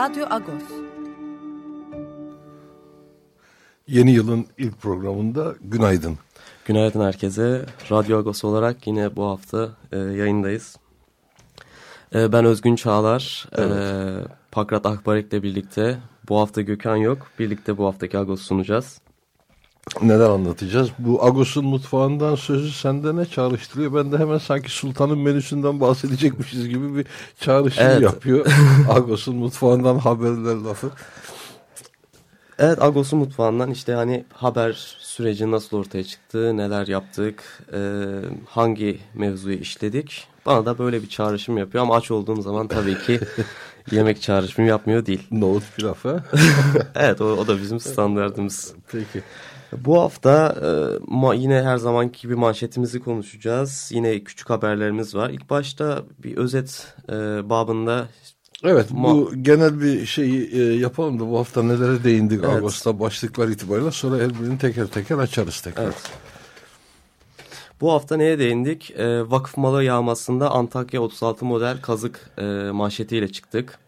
Radyo Agos. Yeni yılın ilk programında günaydın. Günaydın herkese. Radyo Agos olarak yine bu hafta e, yayındayız. E, ben Özgün Çağlar. E, evet. E, Pakrat Akbarek ile birlikte bu hafta Gökhan yok. Birlikte bu haftaki Agos sunacağız. Neler anlatacağız? Bu Agos'un mutfağından sözü sende ne çağrıştırıyor? Ben de hemen sanki sultanın menüsünden bahsedecekmişiz gibi bir çağrışım evet. yapıyor. Agos'un mutfağından haberler lafı. Evet Agos'un mutfağından işte hani haber süreci nasıl ortaya çıktı, neler yaptık, e, hangi mevzuyu işledik. Bana da böyle bir çağrışım yapıyor ama aç olduğum zaman tabii ki yemek çağrışımı yapmıyor değil. Nohut pilav ha? evet o, o da bizim standartımız. Peki. Bu hafta e, yine her zamanki gibi manşetimizi konuşacağız. Yine küçük haberlerimiz var. İlk başta bir özet e, babında Evet bu genel bir şeyi e, yapalım da bu hafta nelere değindik evet. Ağustos'ta başlıklar itibariyle sonra her birini teker teker açarız tekrar. Evet. Bu hafta neye değindik? E, vakıf malı yağmasında Antakya 36 model kazık e, manşetiyle çıktık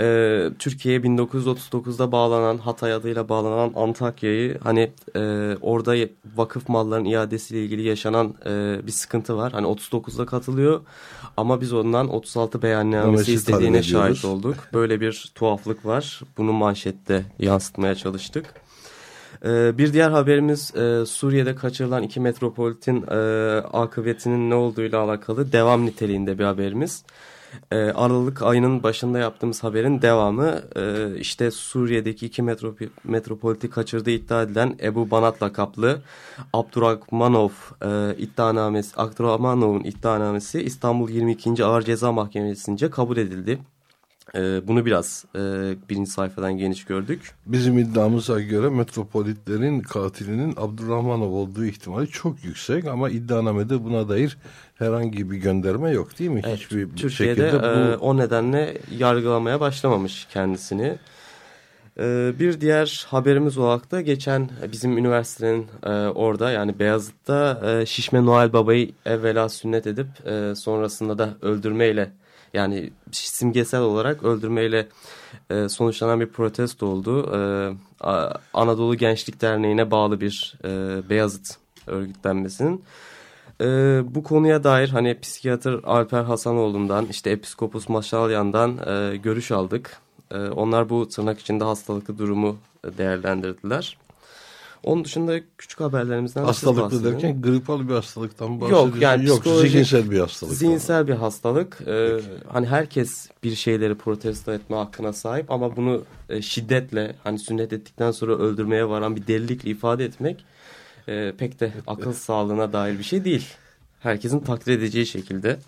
e, Türkiye'ye 1939'da bağlanan Hatay adıyla bağlanan Antakya'yı hani e, orada vakıf malların iadesiyle ilgili yaşanan e, bir sıkıntı var. Hani 39'da katılıyor ama biz ondan 36 beyannamesi istediğine şahit olduk. Böyle bir tuhaflık var. Bunu manşette yansıtmaya çalıştık. Ee, bir diğer haberimiz e, Suriye'de kaçırılan iki metropolitin e, akıbetinin ne olduğuyla alakalı devam niteliğinde bir haberimiz. E, Aralık ayının başında yaptığımız haberin devamı e, işte Suriye'deki iki metro, metropoliti kaçırdığı iddia edilen Ebu Banat lakaplı Abdurrahmanov e, iddianamesi, Abdurrahmanov'un iddianamesi İstanbul 22. Ağır Ceza Mahkemesi'nce kabul edildi. Ee, bunu biraz e, birinci sayfadan geniş gördük. Bizim iddiamıza göre metropolitlerin katilinin Abdurrahmanov olduğu ihtimali çok yüksek ama iddianamede buna dair herhangi bir gönderme yok değil mi? Evet, Hiçbir Türkiye'de şekilde bu... e, o nedenle yargılamaya başlamamış kendisini. E, bir diğer haberimiz olarak da geçen bizim üniversitenin e, orada yani Beyazıt'ta e, Şişme Noel Baba'yı evvela sünnet edip e, sonrasında da öldürmeyle yani simgesel olarak öldürmeyle e, sonuçlanan bir protesto oldu. E, Anadolu Gençlik Derneği'ne bağlı bir e, Beyazıt örgütlenmesinin. E, bu konuya dair hani psikiyatr Alper Hasanoğlu'ndan işte Episkopos Maşalyan'dan e, görüş aldık. E, onlar bu tırnak içinde hastalıklı durumu değerlendirdiler. Onun dışında küçük haberlerimizden Hastalıklı derken gripal bir hastalıktan bahsediyorsun. Yok yani Yok, zihinsel bir hastalık. Zihinsel bir hastalık. Ee, hani herkes bir şeyleri protesto etme hakkına sahip ama bunu e, şiddetle hani sünnet ettikten sonra öldürmeye varan bir delilikle ifade etmek e, pek de akıl sağlığına dair bir şey değil. Herkesin takdir edeceği şekilde.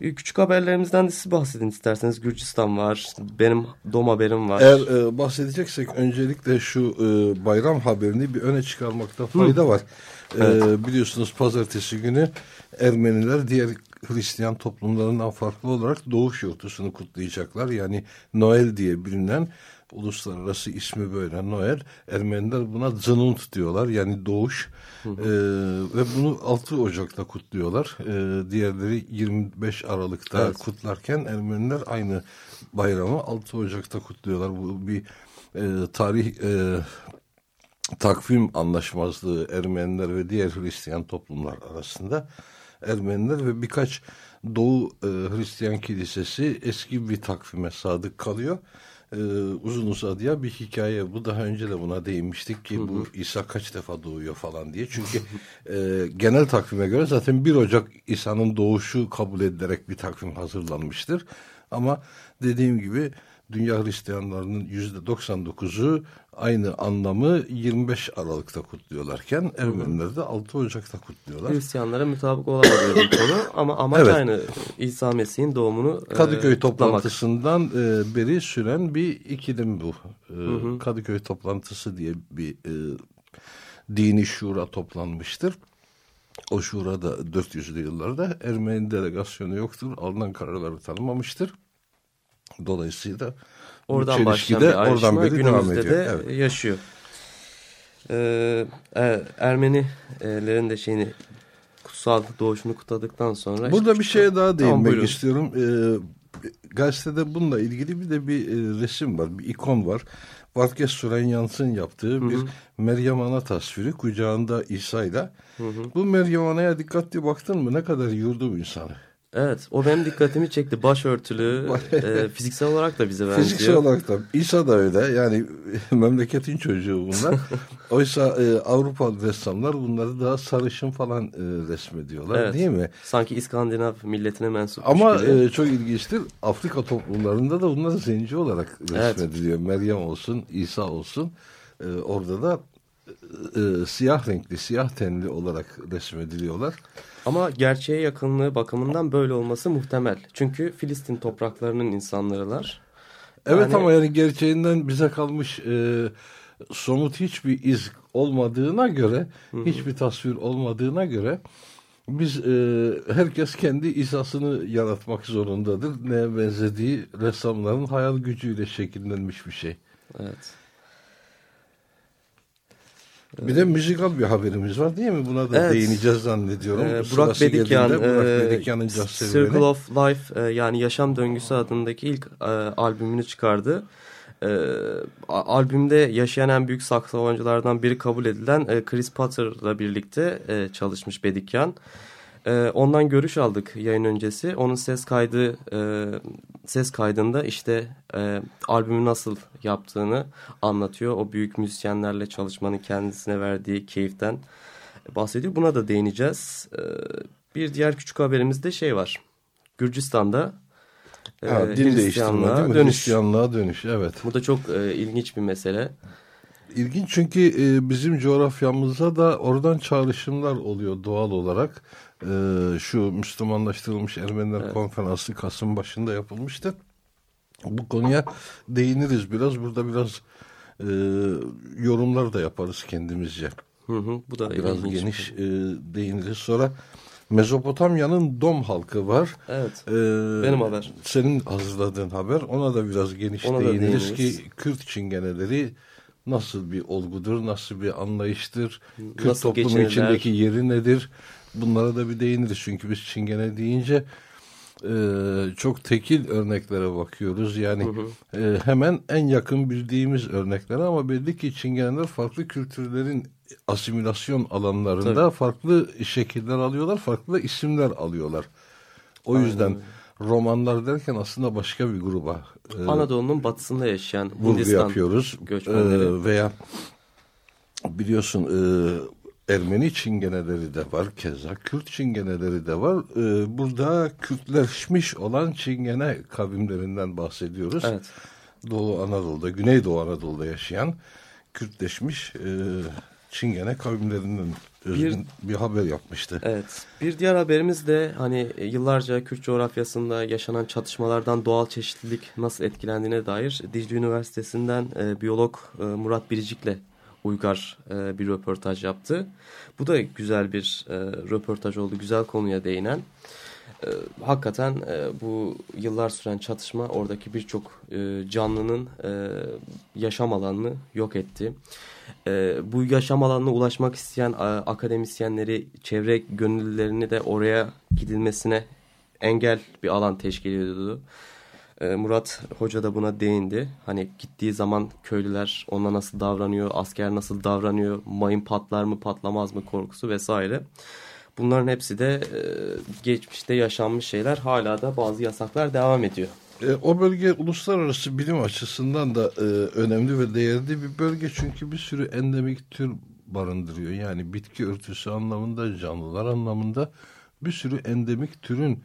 Ee, küçük haberlerimizden de siz bahsedin isterseniz. Gürcistan var, benim dom haberim var. Eğer e, bahsedeceksek öncelikle şu e, bayram haberini bir öne çıkarmakta fayda Hı. var. E, evet. E, biliyorsunuz pazartesi günü Ermeniler diğer Hristiyan toplumlarından farklı olarak Doğuş Yurtusunu kutlayacaklar. Yani Noel diye bilinen uluslararası ismi böyle Noel. Ermeniler buna Zınunt diyorlar yani doğuş. Hı hı. Ee, ve bunu 6 Ocak'ta kutluyorlar. Ee, diğerleri 25 Aralık'ta evet. kutlarken Ermeniler aynı bayramı 6 Ocak'ta kutluyorlar. Bu bir e, tarih e, takvim anlaşmazlığı Ermeniler ve diğer Hristiyan toplumlar arasında. Ermeniler ve birkaç Doğu e, Hristiyan kilisesi eski bir takvime sadık kalıyor e, uzun uzadıya bir hikaye. Bu daha önce de buna değinmiştik ki bu İsa kaç defa doğuyor falan diye. Çünkü e, genel takvime göre zaten 1 Ocak İsa'nın doğuşu kabul edilerek bir takvim hazırlanmıştır. Ama dediğim gibi dünya Hristiyanlarının yüzde 99'u aynı anlamı 25 Aralık'ta kutluyorlarken Ermeniler de 6 Ocak'ta kutluyorlar. Hristiyanlara mutabık olamadığı bir konu ama amaç evet. aynı İsa Mesih'in doğumunu e, Kadıköy e, toplantısından e, beri süren bir ikilim bu. E, hı hı. Kadıköy toplantısı diye bir e, dini şura toplanmıştır. O şurada 400'lü yıllarda Ermeni delegasyonu yoktur. Alınan kararları tanımamıştır. Dolayısıyla oradan başlayan bir ayrışma oradan beri günümüzde de evet. yaşıyor. Ee, e, Ermenilerin de şeyini kutsal doğuşunu kutladıktan sonra... Burada işte, bir şeye daha değinmek tamam, istiyorum. Ee, gazetede bununla ilgili bir de bir e, resim var, bir ikon var. Varkes Surenyans'ın yaptığı hı hı. bir Meryem Ana tasviri kucağında İsa'yla. Bu Meryem Ana'ya dikkatli baktın mı ne kadar yurdu insanı. Evet o benim dikkatimi çekti. Başörtülü e, fiziksel olarak da bize benziyor. Fiziksel olarak da İsa da öyle yani memleketin çocuğu bunlar. Oysa e, Avrupalı ressamlar bunları daha sarışın falan e, resmediyorlar evet. değil mi? Sanki İskandinav milletine mensup. Ama e, çok ilginçtir Afrika toplumlarında da bunlar zenci olarak resmediliyor. Evet. Meryem olsun İsa olsun e, orada da e, e, siyah renkli siyah tenli olarak resmediliyorlar. Ama gerçeğe yakınlığı bakımından böyle olması muhtemel. Çünkü Filistin topraklarının insanlarılar. Evet yani... ama yani gerçeğinden bize kalmış e, somut hiçbir iz olmadığına göre, Hı -hı. hiçbir tasvir olmadığına göre biz e, herkes kendi izasını yaratmak zorundadır. Neye benzediği ressamların hayal gücüyle şekillenmiş bir şey. Evet. Bir de müzikal bir haberimiz var değil mi? Buna da evet. değineceğiz zannediyorum. Ee, Burak Bedikyan, Burak e, Bedikyan'ın Circle of Life e, yani Yaşam Döngüsü adındaki ilk e, albümünü çıkardı. E, albümde yaşayan en büyük saksafonculardan biri kabul edilen e, Chris Potter'la birlikte e, çalışmış Bedikyan. E, ondan görüş aldık yayın öncesi. Onun ses kaydı e, ses kaydında işte e, albümü nasıl yaptığını anlatıyor. O büyük müzisyenlerle çalışmanın kendisine verdiği keyiften bahsediyor. Buna da değineceğiz. E, bir diğer küçük haberimizde şey var. Gürcistan'da e, ha, din değiştirme değil mi? Dönüş. Hristiyanlığa dönüş evet. Bu da çok e, ilginç bir mesele. İlginç çünkü e, bizim coğrafyamızda da oradan çağrışımlar oluyor doğal olarak. E, şu Müslümanlaştırılmış Ermeniler evet. konferansı Kasım başında yapılmıştı. Bu konuya değiniriz biraz. Burada biraz e, yorumlar da yaparız kendimizce. Hı hı, bu da biraz geniş e, değiniriz. Sonra Mezopotamya'nın Dom halkı var. Evet. Ee, benim haber. Senin hazırladığın haber. Ona da biraz geniş Ona değiniriz ki Kürt çingeneleri nasıl bir olgudur, nasıl bir anlayıştır, Kürt nasıl toplumu geçinirler? içindeki yeri nedir? Bunlara da bir değiniriz çünkü biz Çingene deyince e, çok tekil örneklere bakıyoruz. Yani hı hı. E, hemen en yakın bildiğimiz örneklere ama belli ki Çingeneler farklı kültürlerin asimilasyon alanlarında Tabii. farklı şekiller alıyorlar, farklı isimler alıyorlar. O Aynen. yüzden romanlar derken aslında başka bir gruba e, Anadolu'nun batısında yaşayan Hindistan yapıyoruz. göçmenleri e, veya biliyorsun e, Ermeni çingeneleri de var. Keza Kürt çingeneleri de var. Ee, burada Kürtleşmiş olan çingene kavimlerinden bahsediyoruz. Evet. Doğu Anadolu'da, Güneydoğu Anadolu'da yaşayan Kürtleşmiş e, çingene kavimlerinden bir, bir haber yapmıştı. Evet. Bir diğer haberimiz de hani yıllarca Kürt coğrafyasında yaşanan çatışmalardan doğal çeşitlilik nasıl etkilendiğine dair Dicle Üniversitesi'nden e, biyolog e, Murat Biricik'le Uygar e, bir röportaj yaptı. Bu da güzel bir e, röportaj oldu. Güzel konuya değinen. E, hakikaten e, bu yıllar süren çatışma oradaki birçok e, canlının e, yaşam alanını yok etti. E, bu yaşam alanına ulaşmak isteyen e, akademisyenleri, çevre gönüllülerini de oraya gidilmesine engel bir alan teşkil ediyordu. Ee, Murat Hoca da buna değindi. Hani gittiği zaman köylüler ona nasıl davranıyor, asker nasıl davranıyor, mayın patlar mı patlamaz mı korkusu vesaire. Bunların hepsi de e, geçmişte yaşanmış şeyler. Hala da bazı yasaklar devam ediyor. E, o bölge uluslararası bilim açısından da e, önemli ve değerli bir bölge. Çünkü bir sürü endemik tür barındırıyor. Yani bitki örtüsü anlamında, canlılar anlamında bir sürü endemik türün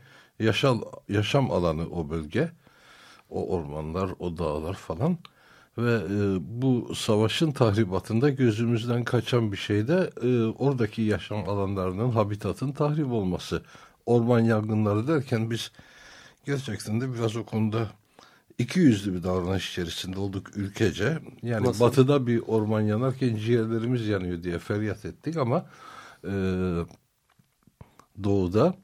yaşam alanı o bölge o ormanlar, o dağlar falan Ve e, bu savaşın tahribatında gözümüzden kaçan bir şey de e, oradaki yaşam alanlarının, habitatın tahrip olması. Orman yangınları derken biz gerçekten de biraz o konuda iki yüzlü bir davranış içerisinde olduk ülkece. Yani Nasıl? batıda bir orman yanarken ciğerlerimiz yanıyor diye feryat ettik ama e, doğuda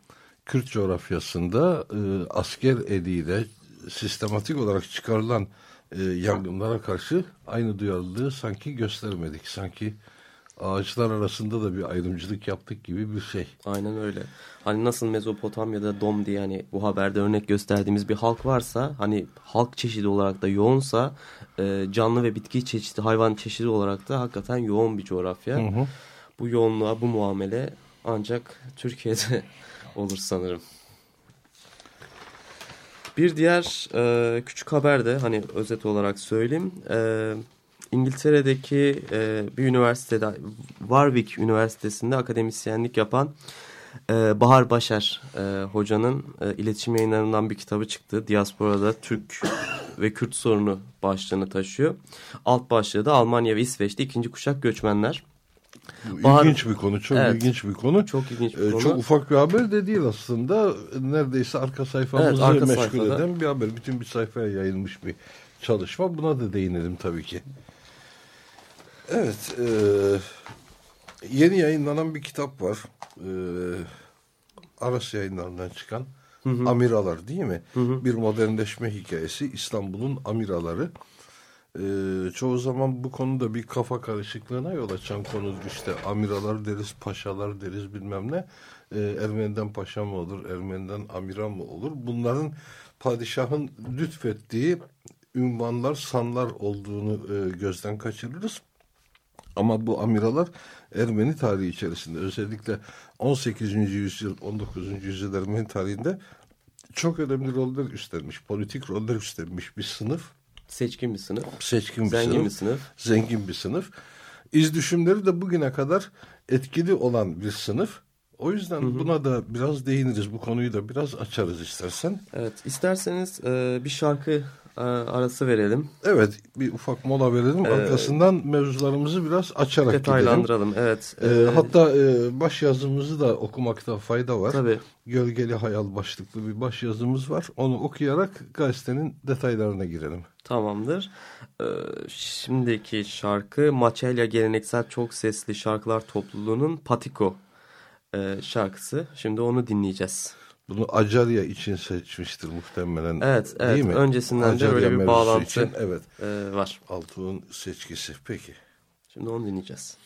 Kürt coğrafyasında e, asker eliyle sistematik olarak çıkarılan e, yangınlara karşı aynı duyarlılığı sanki göstermedik. Sanki ağaçlar arasında da bir ayrımcılık yaptık gibi bir şey. Aynen öyle. Hani nasıl Mezopotamya'da Dom diye hani bu haberde örnek gösterdiğimiz bir halk varsa hani halk çeşidi olarak da yoğunsa e, canlı ve bitki çeşidi hayvan çeşidi olarak da hakikaten yoğun bir coğrafya. Hı hı. Bu yoğunluğa bu muamele ancak Türkiye'de olur sanırım. Bir diğer e, küçük haber de hani özet olarak söyleyeyim. E, İngiltere'deki e, bir üniversitede Warwick Üniversitesi'nde akademisyenlik yapan e, Bahar Başar e, hocanın e, iletişim yayınlarından bir kitabı çıktı. Diasporada Türk ve Kürt sorunu başlığını taşıyor. Alt başlığı da Almanya ve İsveç'te ikinci kuşak göçmenler. Bahar... İlginç bir konu, çok evet. ilginç bir konu. Çok ilginç bir ee, konu. Çok ufak bir haber de değil aslında. Neredeyse arka sayfamızı evet, arka meşgul sayfada. eden bir haber. Bütün bir sayfaya yayılmış bir çalışma. Buna da değinelim tabii ki. Evet, e, yeni yayınlanan bir kitap var. E, Aras yayınlarından çıkan hı hı. Amiralar değil mi? Hı hı. Bir modernleşme hikayesi İstanbul'un amiraları. E, çoğu zaman bu konuda bir kafa karışıklığına yol açan konu işte amiralar deriz, paşalar deriz bilmem ne. E, Ermeniden paşa mı olur, Ermeniden amira mı olur? Bunların padişahın lütfettiği ünvanlar, sanlar olduğunu e, gözden kaçırırız. Ama bu amiralar Ermeni tarihi içerisinde özellikle 18. yüzyıl, 19. yüzyıl Ermeni tarihinde çok önemli roller üstlenmiş, politik roller üstlenmiş bir sınıf. Seçkin bir sınıf. Seçkin bir zengin sınıf. bir sınıf. Zengin bir sınıf. İz düşümleri de bugüne kadar etkili olan bir sınıf. O yüzden hı hı. buna da biraz değiniriz. Bu konuyu da biraz açarız istersen. Evet, isterseniz e, bir şarkı arası verelim. Evet bir ufak mola verelim. Ee, Arkasından mevzularımızı biraz açarak detaylandıralım. gidelim. Evet. Ee, hatta e, baş yazımızı da okumakta fayda var. Tabii. Gölgeli Hayal başlıklı bir baş yazımız var. Onu okuyarak gazetenin detaylarına girelim. Tamamdır. Ee, şimdiki şarkı Maçelya geleneksel çok sesli şarkılar topluluğunun Patiko e, şarkısı. Şimdi onu dinleyeceğiz. Bunu Acarya için seçmiştir muhtemelen. Evet, evet. Değil mi? Öncesinden Acarya de böyle bir bağlantı için, evet. E, var. Altuğ'un seçkisi. Peki. Şimdi onu dinleyeceğiz.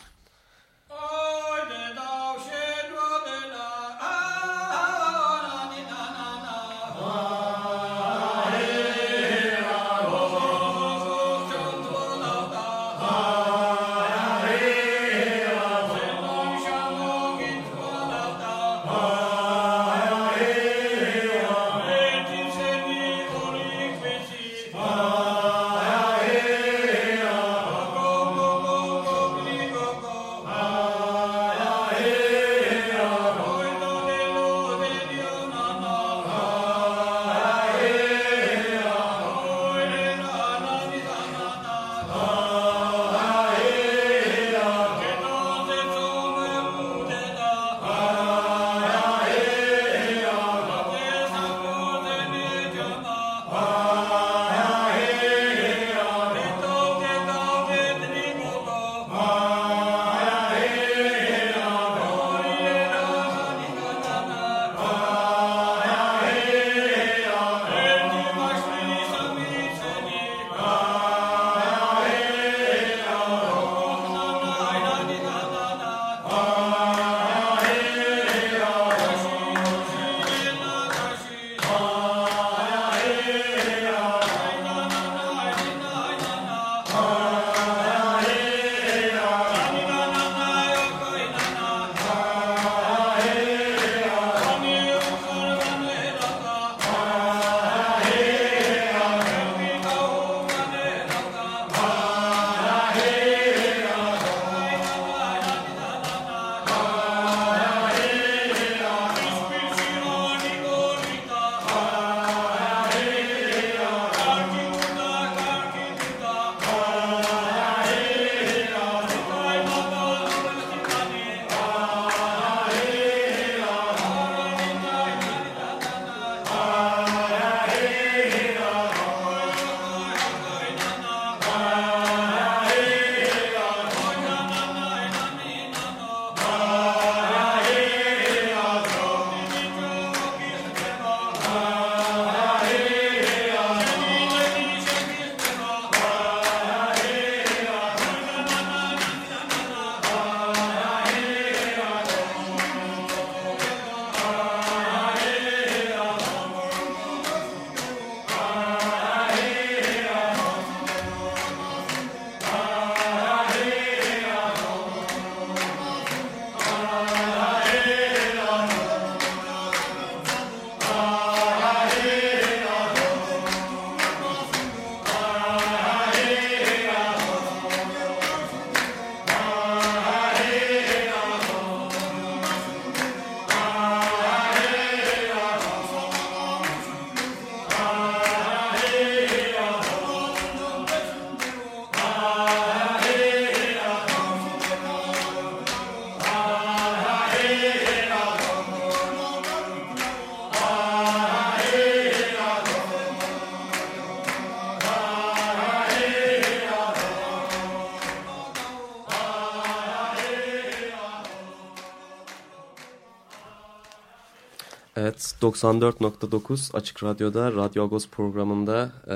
94.9 Açık Radyo'da Radyo Agos programında e,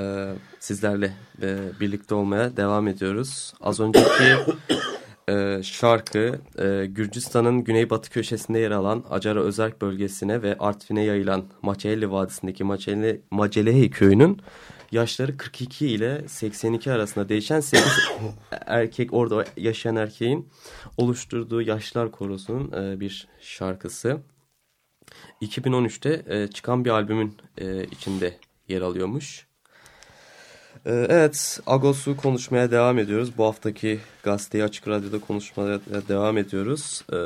sizlerle e, birlikte olmaya devam ediyoruz. Az önceki e, şarkı e, Gürcistan'ın güneybatı köşesinde yer alan Acara Özerk bölgesine ve Artvin'e yayılan Maçeli Vadisi'ndeki Maçeli, Macelehi köyünün yaşları 42 ile 82 arasında değişen 8 erkek orada yaşayan erkeğin oluşturduğu yaşlar korosunun e, bir şarkısı. 2013'te e, çıkan bir albümün e, içinde yer alıyormuş. E, evet, Agos'u konuşmaya devam ediyoruz. Bu haftaki gazeteyi Açık Radyo'da konuşmaya devam ediyoruz. E,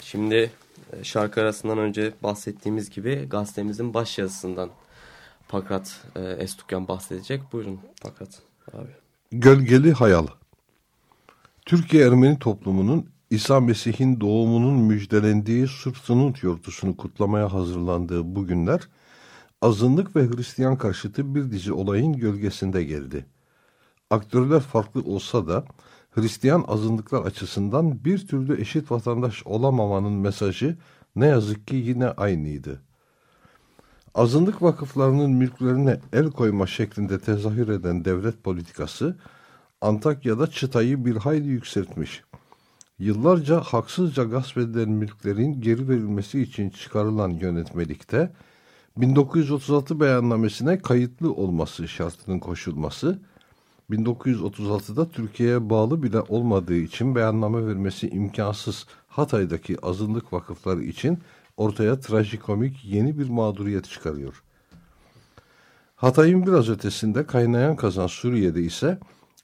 şimdi e, şarkı arasından önce bahsettiğimiz gibi gazetemizin baş yazısından Pakrat e, Estukyan bahsedecek. Buyurun Pakrat abi. Gölgeli Hayal Türkiye Ermeni toplumunun İsa Mesih'in doğumunun müjdelendiği Sırtınut yortusunu kutlamaya hazırlandığı bu günler, azınlık ve Hristiyan karşıtı bir dizi olayın gölgesinde geldi. Aktörler farklı olsa da Hristiyan azınlıklar açısından bir türlü eşit vatandaş olamamanın mesajı ne yazık ki yine aynıydı. Azınlık vakıflarının mülklerine el koyma şeklinde tezahür eden devlet politikası, Antakya'da çıtayı bir hayli yükseltmiş. Yıllarca haksızca gasp edilen mülklerin geri verilmesi için çıkarılan yönetmelikte 1936 beyannamesine kayıtlı olması şartının koşulması 1936'da Türkiye'ye bağlı bile olmadığı için beyanname vermesi imkansız Hatay'daki azınlık vakıfları için ortaya trajikomik yeni bir mağduriyet çıkarıyor. Hatay'ın biraz ötesinde kaynayan kazan Suriye'de ise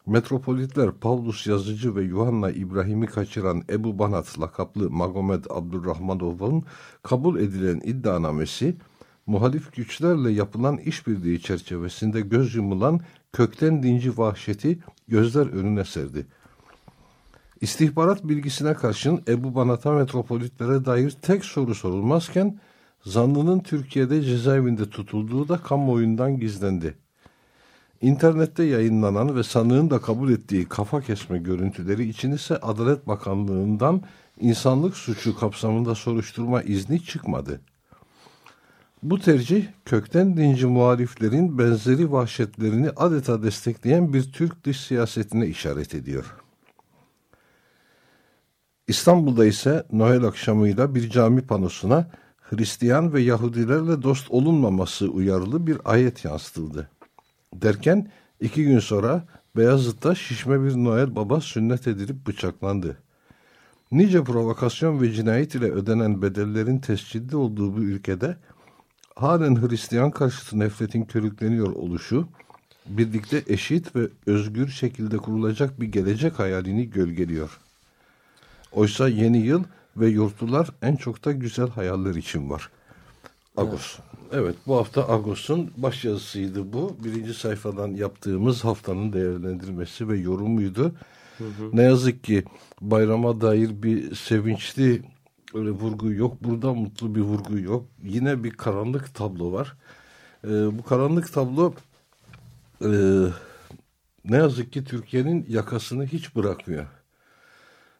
Metropolitler Pavlus Yazıcı ve Yuhanna İbrahim'i kaçıran Ebu Banat lakaplı Magomed Abdurrahmanov'un kabul edilen iddianamesi, muhalif güçlerle yapılan işbirliği çerçevesinde göz yumulan kökten dinci vahşeti gözler önüne serdi. İstihbarat bilgisine karşın Ebu Banat'a metropolitlere dair tek soru sorulmazken, zanlının Türkiye'de cezaevinde tutulduğu da kamuoyundan gizlendi. İnternette yayınlanan ve sanığın da kabul ettiği kafa kesme görüntüleri için ise Adalet Bakanlığı'ndan insanlık suçu kapsamında soruşturma izni çıkmadı. Bu tercih kökten dinci muhaliflerin benzeri vahşetlerini adeta destekleyen bir Türk dış siyasetine işaret ediyor. İstanbul'da ise Noel akşamıyla bir cami panosuna Hristiyan ve Yahudilerle dost olunmaması uyarılı bir ayet yansıtıldı. Derken iki gün sonra Beyazıt'ta şişme bir Noel Baba sünnet edilip bıçaklandı. Nice provokasyon ve cinayet ile ödenen bedellerin tescilli olduğu bu ülkede halen Hristiyan karşıtı nefretin körükleniyor oluşu, birlikte eşit ve özgür şekilde kurulacak bir gelecek hayalini gölgeliyor. Oysa yeni yıl ve yurtlular en çok da güzel hayaller için var. Agos. Evet. Evet bu hafta Agos'un başyazısıydı bu. Birinci sayfadan yaptığımız haftanın değerlendirmesi ve yorumuydu. Hı hı. Ne yazık ki bayrama dair bir sevinçli öyle vurgu yok. Burada mutlu bir vurgu yok. Yine bir karanlık tablo var. Ee, bu karanlık tablo e, ne yazık ki Türkiye'nin yakasını hiç bırakmıyor.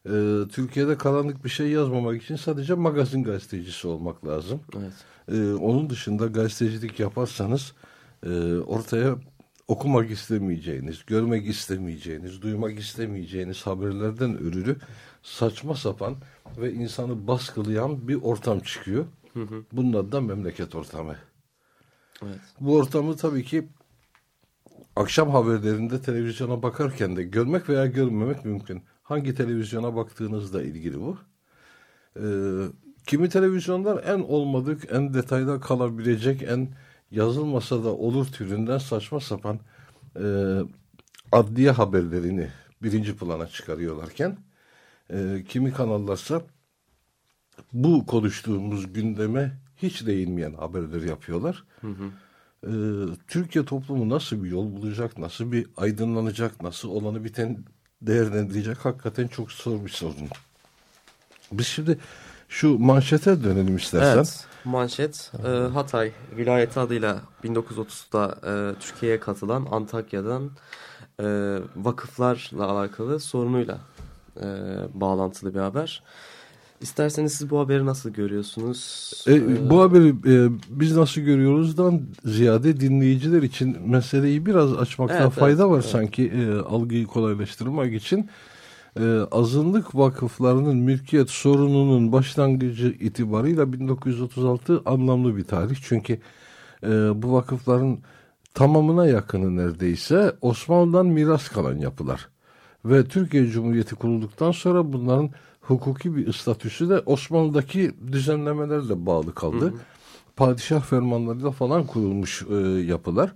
Ee, Türkiye'de karanlık bir şey yazmamak için sadece magazin gazetecisi olmak lazım. Evet. Ee, onun dışında gazetecilik yaparsanız e, ortaya okumak istemeyeceğiniz, görmek istemeyeceğiniz, duymak istemeyeceğiniz haberlerden örülü saçma sapan ve insanı baskılayan bir ortam çıkıyor. Hı hı. Bunun adı da memleket ortamı. Evet. Bu ortamı tabii ki akşam haberlerinde televizyona bakarken de görmek veya görmemek mümkün. Hangi televizyona baktığınızla ilgili bu. Ee, kimi televizyonlar en olmadık, en detayda kalabilecek, en yazılmasa da olur türünden saçma sapan e, adliye haberlerini birinci plana çıkarıyorlarken e, kimi kanallarsa bu konuştuğumuz gündeme hiç değinmeyen haberleri yapıyorlar. Hı hı. E, Türkiye toplumu nasıl bir yol bulacak, nasıl bir aydınlanacak, nasıl olanı biten değerlendirecek hakikaten çok zor bir sorun. Biz şimdi şu manşete dönelim istersen. Evet, manşet e, Hatay vilayeti adıyla 1930'da e, Türkiye'ye katılan Antakya'dan e, vakıflarla alakalı sorunuyla e, bağlantılı bir haber. İsterseniz siz bu haberi nasıl görüyorsunuz? E, ee, bu haberi e, biz nasıl görüyoruzdan ziyade dinleyiciler için meseleyi biraz açmakta evet, fayda evet, var evet. sanki e, algıyı kolaylaştırmak için. E, azınlık vakıflarının mülkiyet sorununun başlangıcı itibarıyla 1936 anlamlı bir tarih. Çünkü e, bu vakıfların tamamına yakını neredeyse Osmanlı'dan miras kalan yapılar. Ve Türkiye Cumhuriyeti kurulduktan sonra bunların hukuki bir statüsü de Osmanlı'daki düzenlemelerle bağlı kaldı. Hı hı. Padişah fermanlarıyla falan kurulmuş e, yapılar.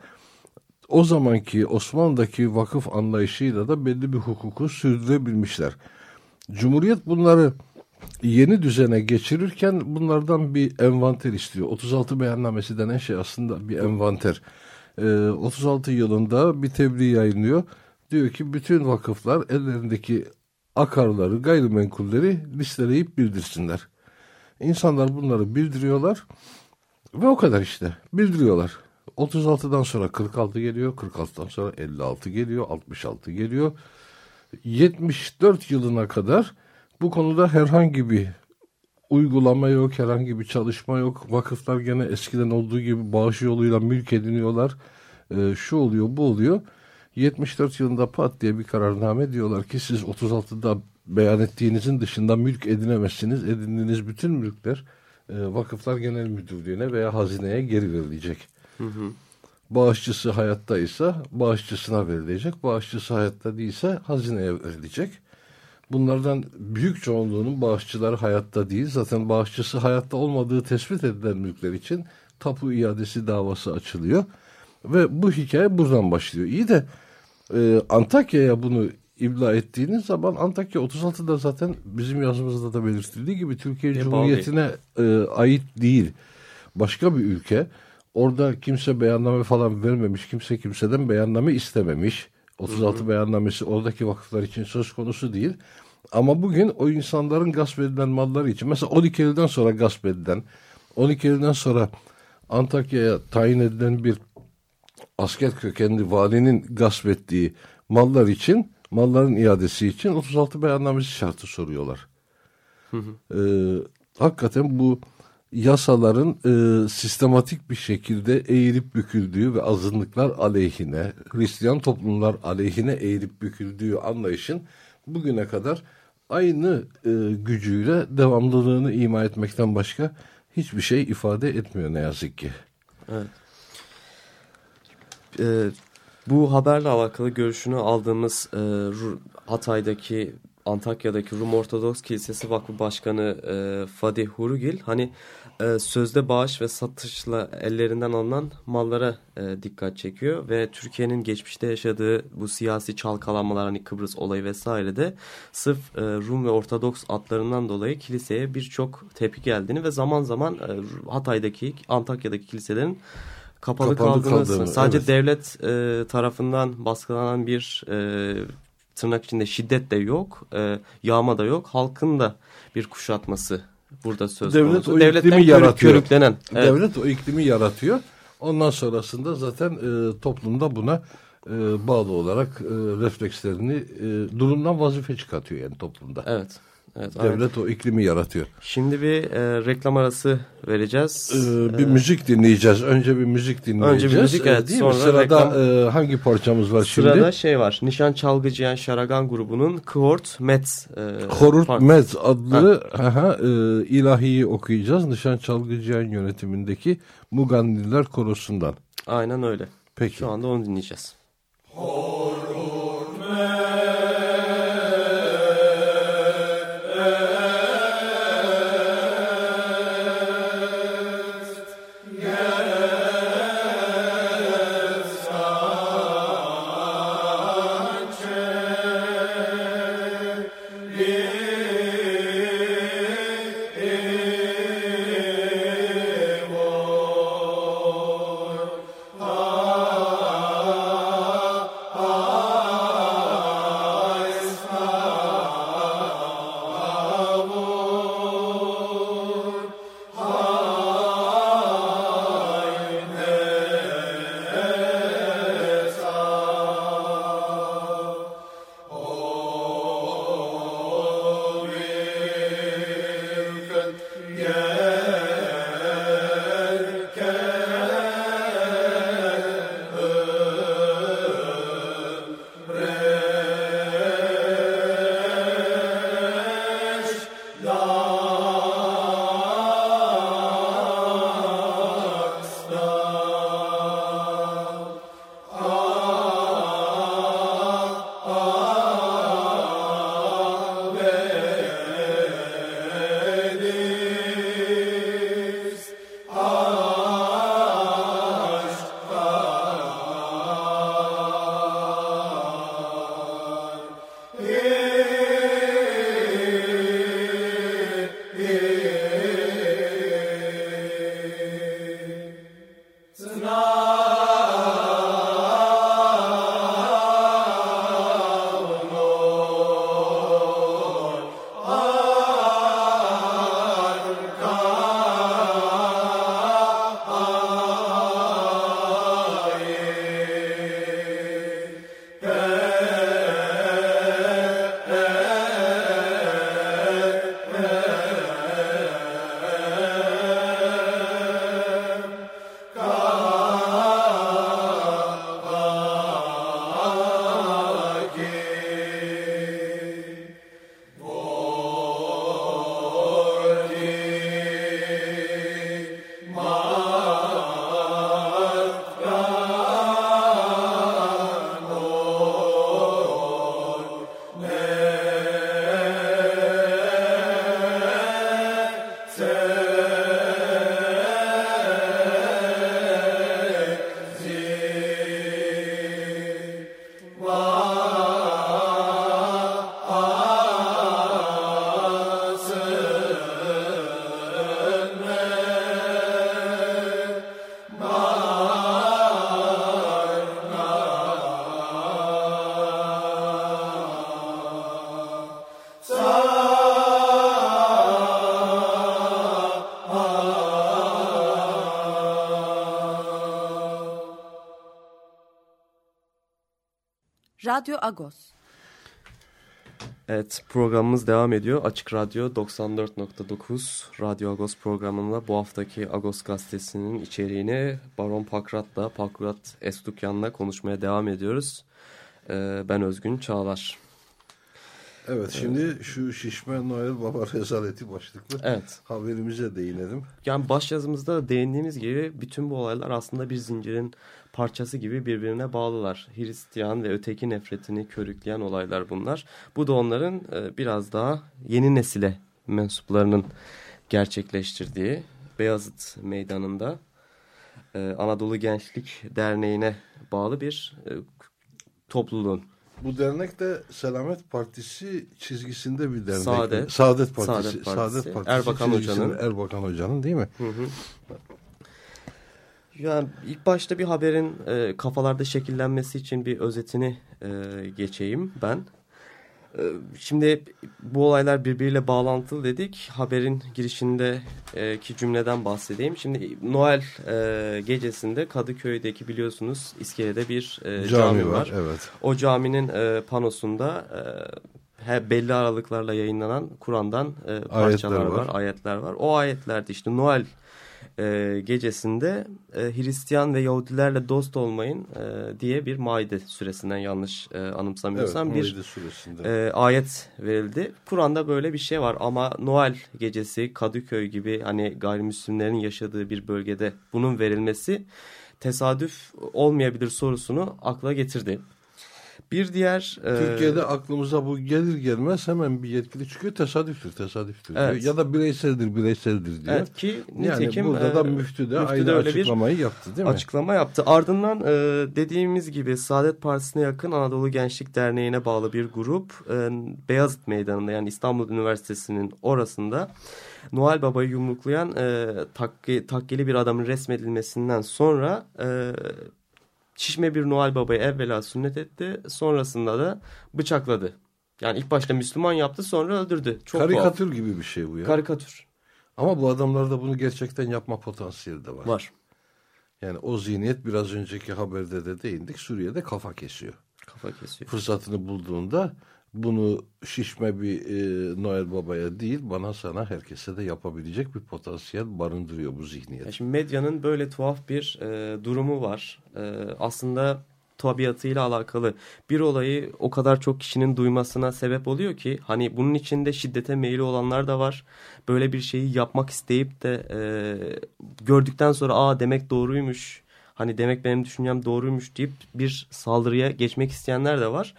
O zamanki Osmanlı'daki vakıf anlayışıyla da belli bir hukuku sürdürebilmişler. Cumhuriyet bunları yeni düzene geçirirken bunlardan bir envanter istiyor. 36 beyannamesi denen şey aslında bir envanter. Ee, 36 yılında bir tebliğ yayınlıyor. Diyor ki bütün vakıflar ellerindeki akarları, gayrimenkulleri listeleyip bildirsinler. İnsanlar bunları bildiriyorlar ve o kadar işte bildiriyorlar. 36'dan sonra 46 geliyor, 46'dan sonra 56 geliyor, 66 geliyor. 74 yılına kadar bu konuda herhangi bir uygulama yok, herhangi bir çalışma yok. Vakıflar gene eskiden olduğu gibi bağış yoluyla mülk ediniyorlar. Ee, şu oluyor, bu oluyor. 74 yılında pat diye bir kararname diyorlar ki siz 36'da beyan ettiğinizin dışında mülk edinemezsiniz. Edindiğiniz bütün mülkler e, Vakıflar Genel Müdürlüğü'ne veya hazineye geri verilecek. Hı hı. Bağışçısı hayattaysa bağışçısına verilecek. Bağışçısı hayatta değilse hazineye verilecek. Bunlardan büyük çoğunluğunun bağışçıları hayatta değil. Zaten bağışçısı hayatta olmadığı tespit edilen mülkler için tapu iadesi davası açılıyor. Ve bu hikaye buradan başlıyor. İyi de e, Antakya'ya bunu ibla ettiğiniz zaman Antakya 36'da zaten bizim yazımızda da belirtildiği gibi Türkiye Cumhuriyeti'ne e, ait değil. Başka bir ülke. Orada kimse beyanname falan vermemiş. Kimse kimseden beyanname istememiş. 36 hı hı. beyannamesi oradaki vakıflar için söz konusu değil. Ama bugün o insanların gasp edilen malları için mesela 12 Eylül'den sonra gasp edilen 12 Eylül'den sonra Antakya'ya tayin edilen bir asker kökenli valinin gasp ettiği mallar için malların iadesi için 36 beyannamesi şartı soruyorlar. Hı hı. Ee, hakikaten bu yasaların e, sistematik bir şekilde eğilip büküldüğü ve azınlıklar aleyhine, Hristiyan toplumlar aleyhine eğilip büküldüğü anlayışın bugüne kadar aynı e, gücüyle devamlılığını ima etmekten başka hiçbir şey ifade etmiyor ne yazık ki. Evet. Ee, bu haberle alakalı görüşünü aldığımız e, Hatay'daki Antakya'daki Rum Ortodoks Kilisesi Vakfı Başkanı e, Fadih Hurugil hani e, sözde bağış ve satışla ellerinden alınan mallara e, dikkat çekiyor ve Türkiye'nin geçmişte yaşadığı bu siyasi çalkalanmalar hani Kıbrıs olayı vesaire de sırf e, Rum ve Ortodoks atlarından dolayı kiliseye birçok tepki geldiğini ve zaman zaman e, Hatay'daki Antakya'daki kiliselerin kapalı, kapalı kaldığını, kaldığını sadece evet. devlet e, tarafından baskılanan bir e, tırnak içinde şiddet de yok, e, yağma da yok. Halkın da bir kuşatması burada söz Devlet konusu. O Devletten iklimi yaratıyor. körüklenen. Evet. Devlet o iklimi yaratıyor. Ondan sonrasında zaten e, toplumda buna e, bağlı olarak e, reflekslerini e, durumdan vazife çıkartıyor yani toplumda. Evet. Evet, Devlet aynen. o iklimi yaratıyor. Şimdi bir e, reklam arası vereceğiz. Ee, bir ee, müzik dinleyeceğiz. Önce bir müzik dinleyeceğiz. Önce bir müzik evet. Değil sonra mi? Sırada reklam... e, hangi parçamız var Sırada şimdi? Sırada şey var. Nişan Çalgıcıyan Şaragan grubunun Kort Metz. E, Kort Metz adlı aha, e, ilahiyi okuyacağız. Nişan Çalgıcıyan yönetimindeki Mugandiler Korosu'ndan. Aynen öyle. Peki. Şu anda onu dinleyeceğiz. Horror Radyo Agos. Evet programımız devam ediyor. Açık Radyo 94.9 Radyo Agos programında bu haftaki Agos gazetesinin içeriğini Baron Pakrat'la, Pakrat Estukyan'la konuşmaya devam ediyoruz. Ee, ben Özgün Çağlar. Evet şimdi şu şişme Noel Baba rezaleti başlıklı evet. haberimize değinelim. Yani başyazımızda değindiğimiz gibi bütün bu olaylar aslında bir zincirin parçası gibi birbirine bağlılar. Hristiyan ve öteki nefretini körükleyen olaylar bunlar. Bu da onların e, biraz daha yeni nesile mensuplarının gerçekleştirdiği Beyazıt Meydanı'nda e, Anadolu Gençlik Derneği'ne bağlı bir e, topluluğun bu dernek de Selamet Partisi çizgisinde bir dernek. Saadet. Saadet Partisi. Saadet Partisi. Saadet Partisi Erbakan Hoca'nın. Erbakan Hoca'nın değil mi? Hı hı. Yani ilk başta bir haberin e, kafalarda şekillenmesi için bir özetini e, geçeyim ben. E, şimdi bu olaylar birbiriyle bağlantılı dedik. Haberin girişindeki cümleden bahsedeyim. Şimdi Noel e, gecesinde Kadıköy'deki biliyorsunuz iskelede bir e, cami, cami var. var. Evet. O caminin e, panosunda e, belli aralıklarla yayınlanan Kur'an'dan e, parçalar ayetler var. var, ayetler var. O ayetlerde işte Noel e, gecesinde e, Hristiyan ve Yahudilerle dost olmayın e, diye bir Maide suresinden yanlış e, anımsamıyorsam evet, bir e, ayet verildi. Kur'an'da böyle bir şey var ama Noel gecesi Kadıköy gibi hani gayrimüslimlerin yaşadığı bir bölgede bunun verilmesi tesadüf olmayabilir sorusunu akla getirdi. Bir diğer... E, Türkiye'de e, aklımıza bu gelir gelmez hemen bir yetkili çıkıyor tesadüftür, tesadüftür evet. diyor. Ya da bireyseldir, bireyseldir diyor. Evet ki nitekim... Yani burada da müftü de aynı açıklamayı yaptı değil mi? Açıklama yaptı. Ardından e, dediğimiz gibi Saadet Partisi'ne yakın Anadolu Gençlik Derneği'ne bağlı bir grup e, Beyazıt Meydanı'nda yani İstanbul Üniversitesi'nin orasında Noel Baba'yı yumruklayan e, takki, takkeli bir adamın resmedilmesinden sonra... E, şişme bir Noel Baba'yı evvela sünnet etti. Sonrasında da bıçakladı. Yani ilk başta Müslüman yaptı sonra öldürdü. Çok Karikatür tuhaf. gibi bir şey bu ya. Karikatür. Ama bu adamlarda bunu gerçekten yapma potansiyeli de var. Var. Yani o zihniyet biraz önceki haberde de değindik. Suriye'de kafa kesiyor. Kafa kesiyor. Fırsatını bulduğunda bunu şişme bir e, Noel Baba'ya değil bana sana herkese de yapabilecek bir potansiyel barındırıyor bu zihniyet. Şimdi medyanın böyle tuhaf bir e, durumu var. E, aslında tabiatıyla alakalı bir olayı o kadar çok kişinin duymasına sebep oluyor ki hani bunun içinde şiddete meyili olanlar da var. Böyle bir şeyi yapmak isteyip de e, gördükten sonra aa demek doğruymuş hani demek benim düşüncem doğruymuş deyip bir saldırıya geçmek isteyenler de var.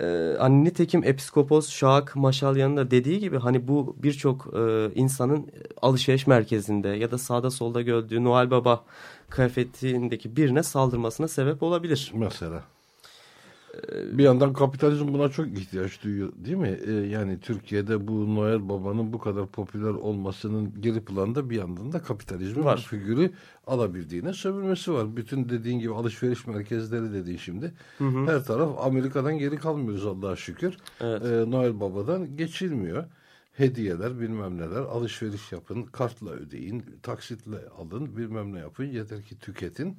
Ee, hani nitekim Episkopos Şahak Maşalyan'ın da dediği gibi hani bu birçok e, insanın alışveriş merkezinde ya da sağda solda gördüğü Noel Baba kıyafetindeki birine saldırmasına sebep olabilir. Mesela. Bir yandan kapitalizm buna çok ihtiyaç duyuyor değil mi? Ee, yani Türkiye'de bu Noel Baba'nın bu kadar popüler olmasının geri planda bir yandan da kapitalizmin var. figürü alabildiğine sövülmesi var. Bütün dediğin gibi alışveriş merkezleri dediğin şimdi. Hı hı. Her taraf Amerika'dan geri kalmıyoruz Allah'a şükür. Evet. Ee, Noel Baba'dan geçilmiyor. Hediyeler bilmem neler alışveriş yapın kartla ödeyin taksitle alın bilmem ne yapın yeter ki tüketin.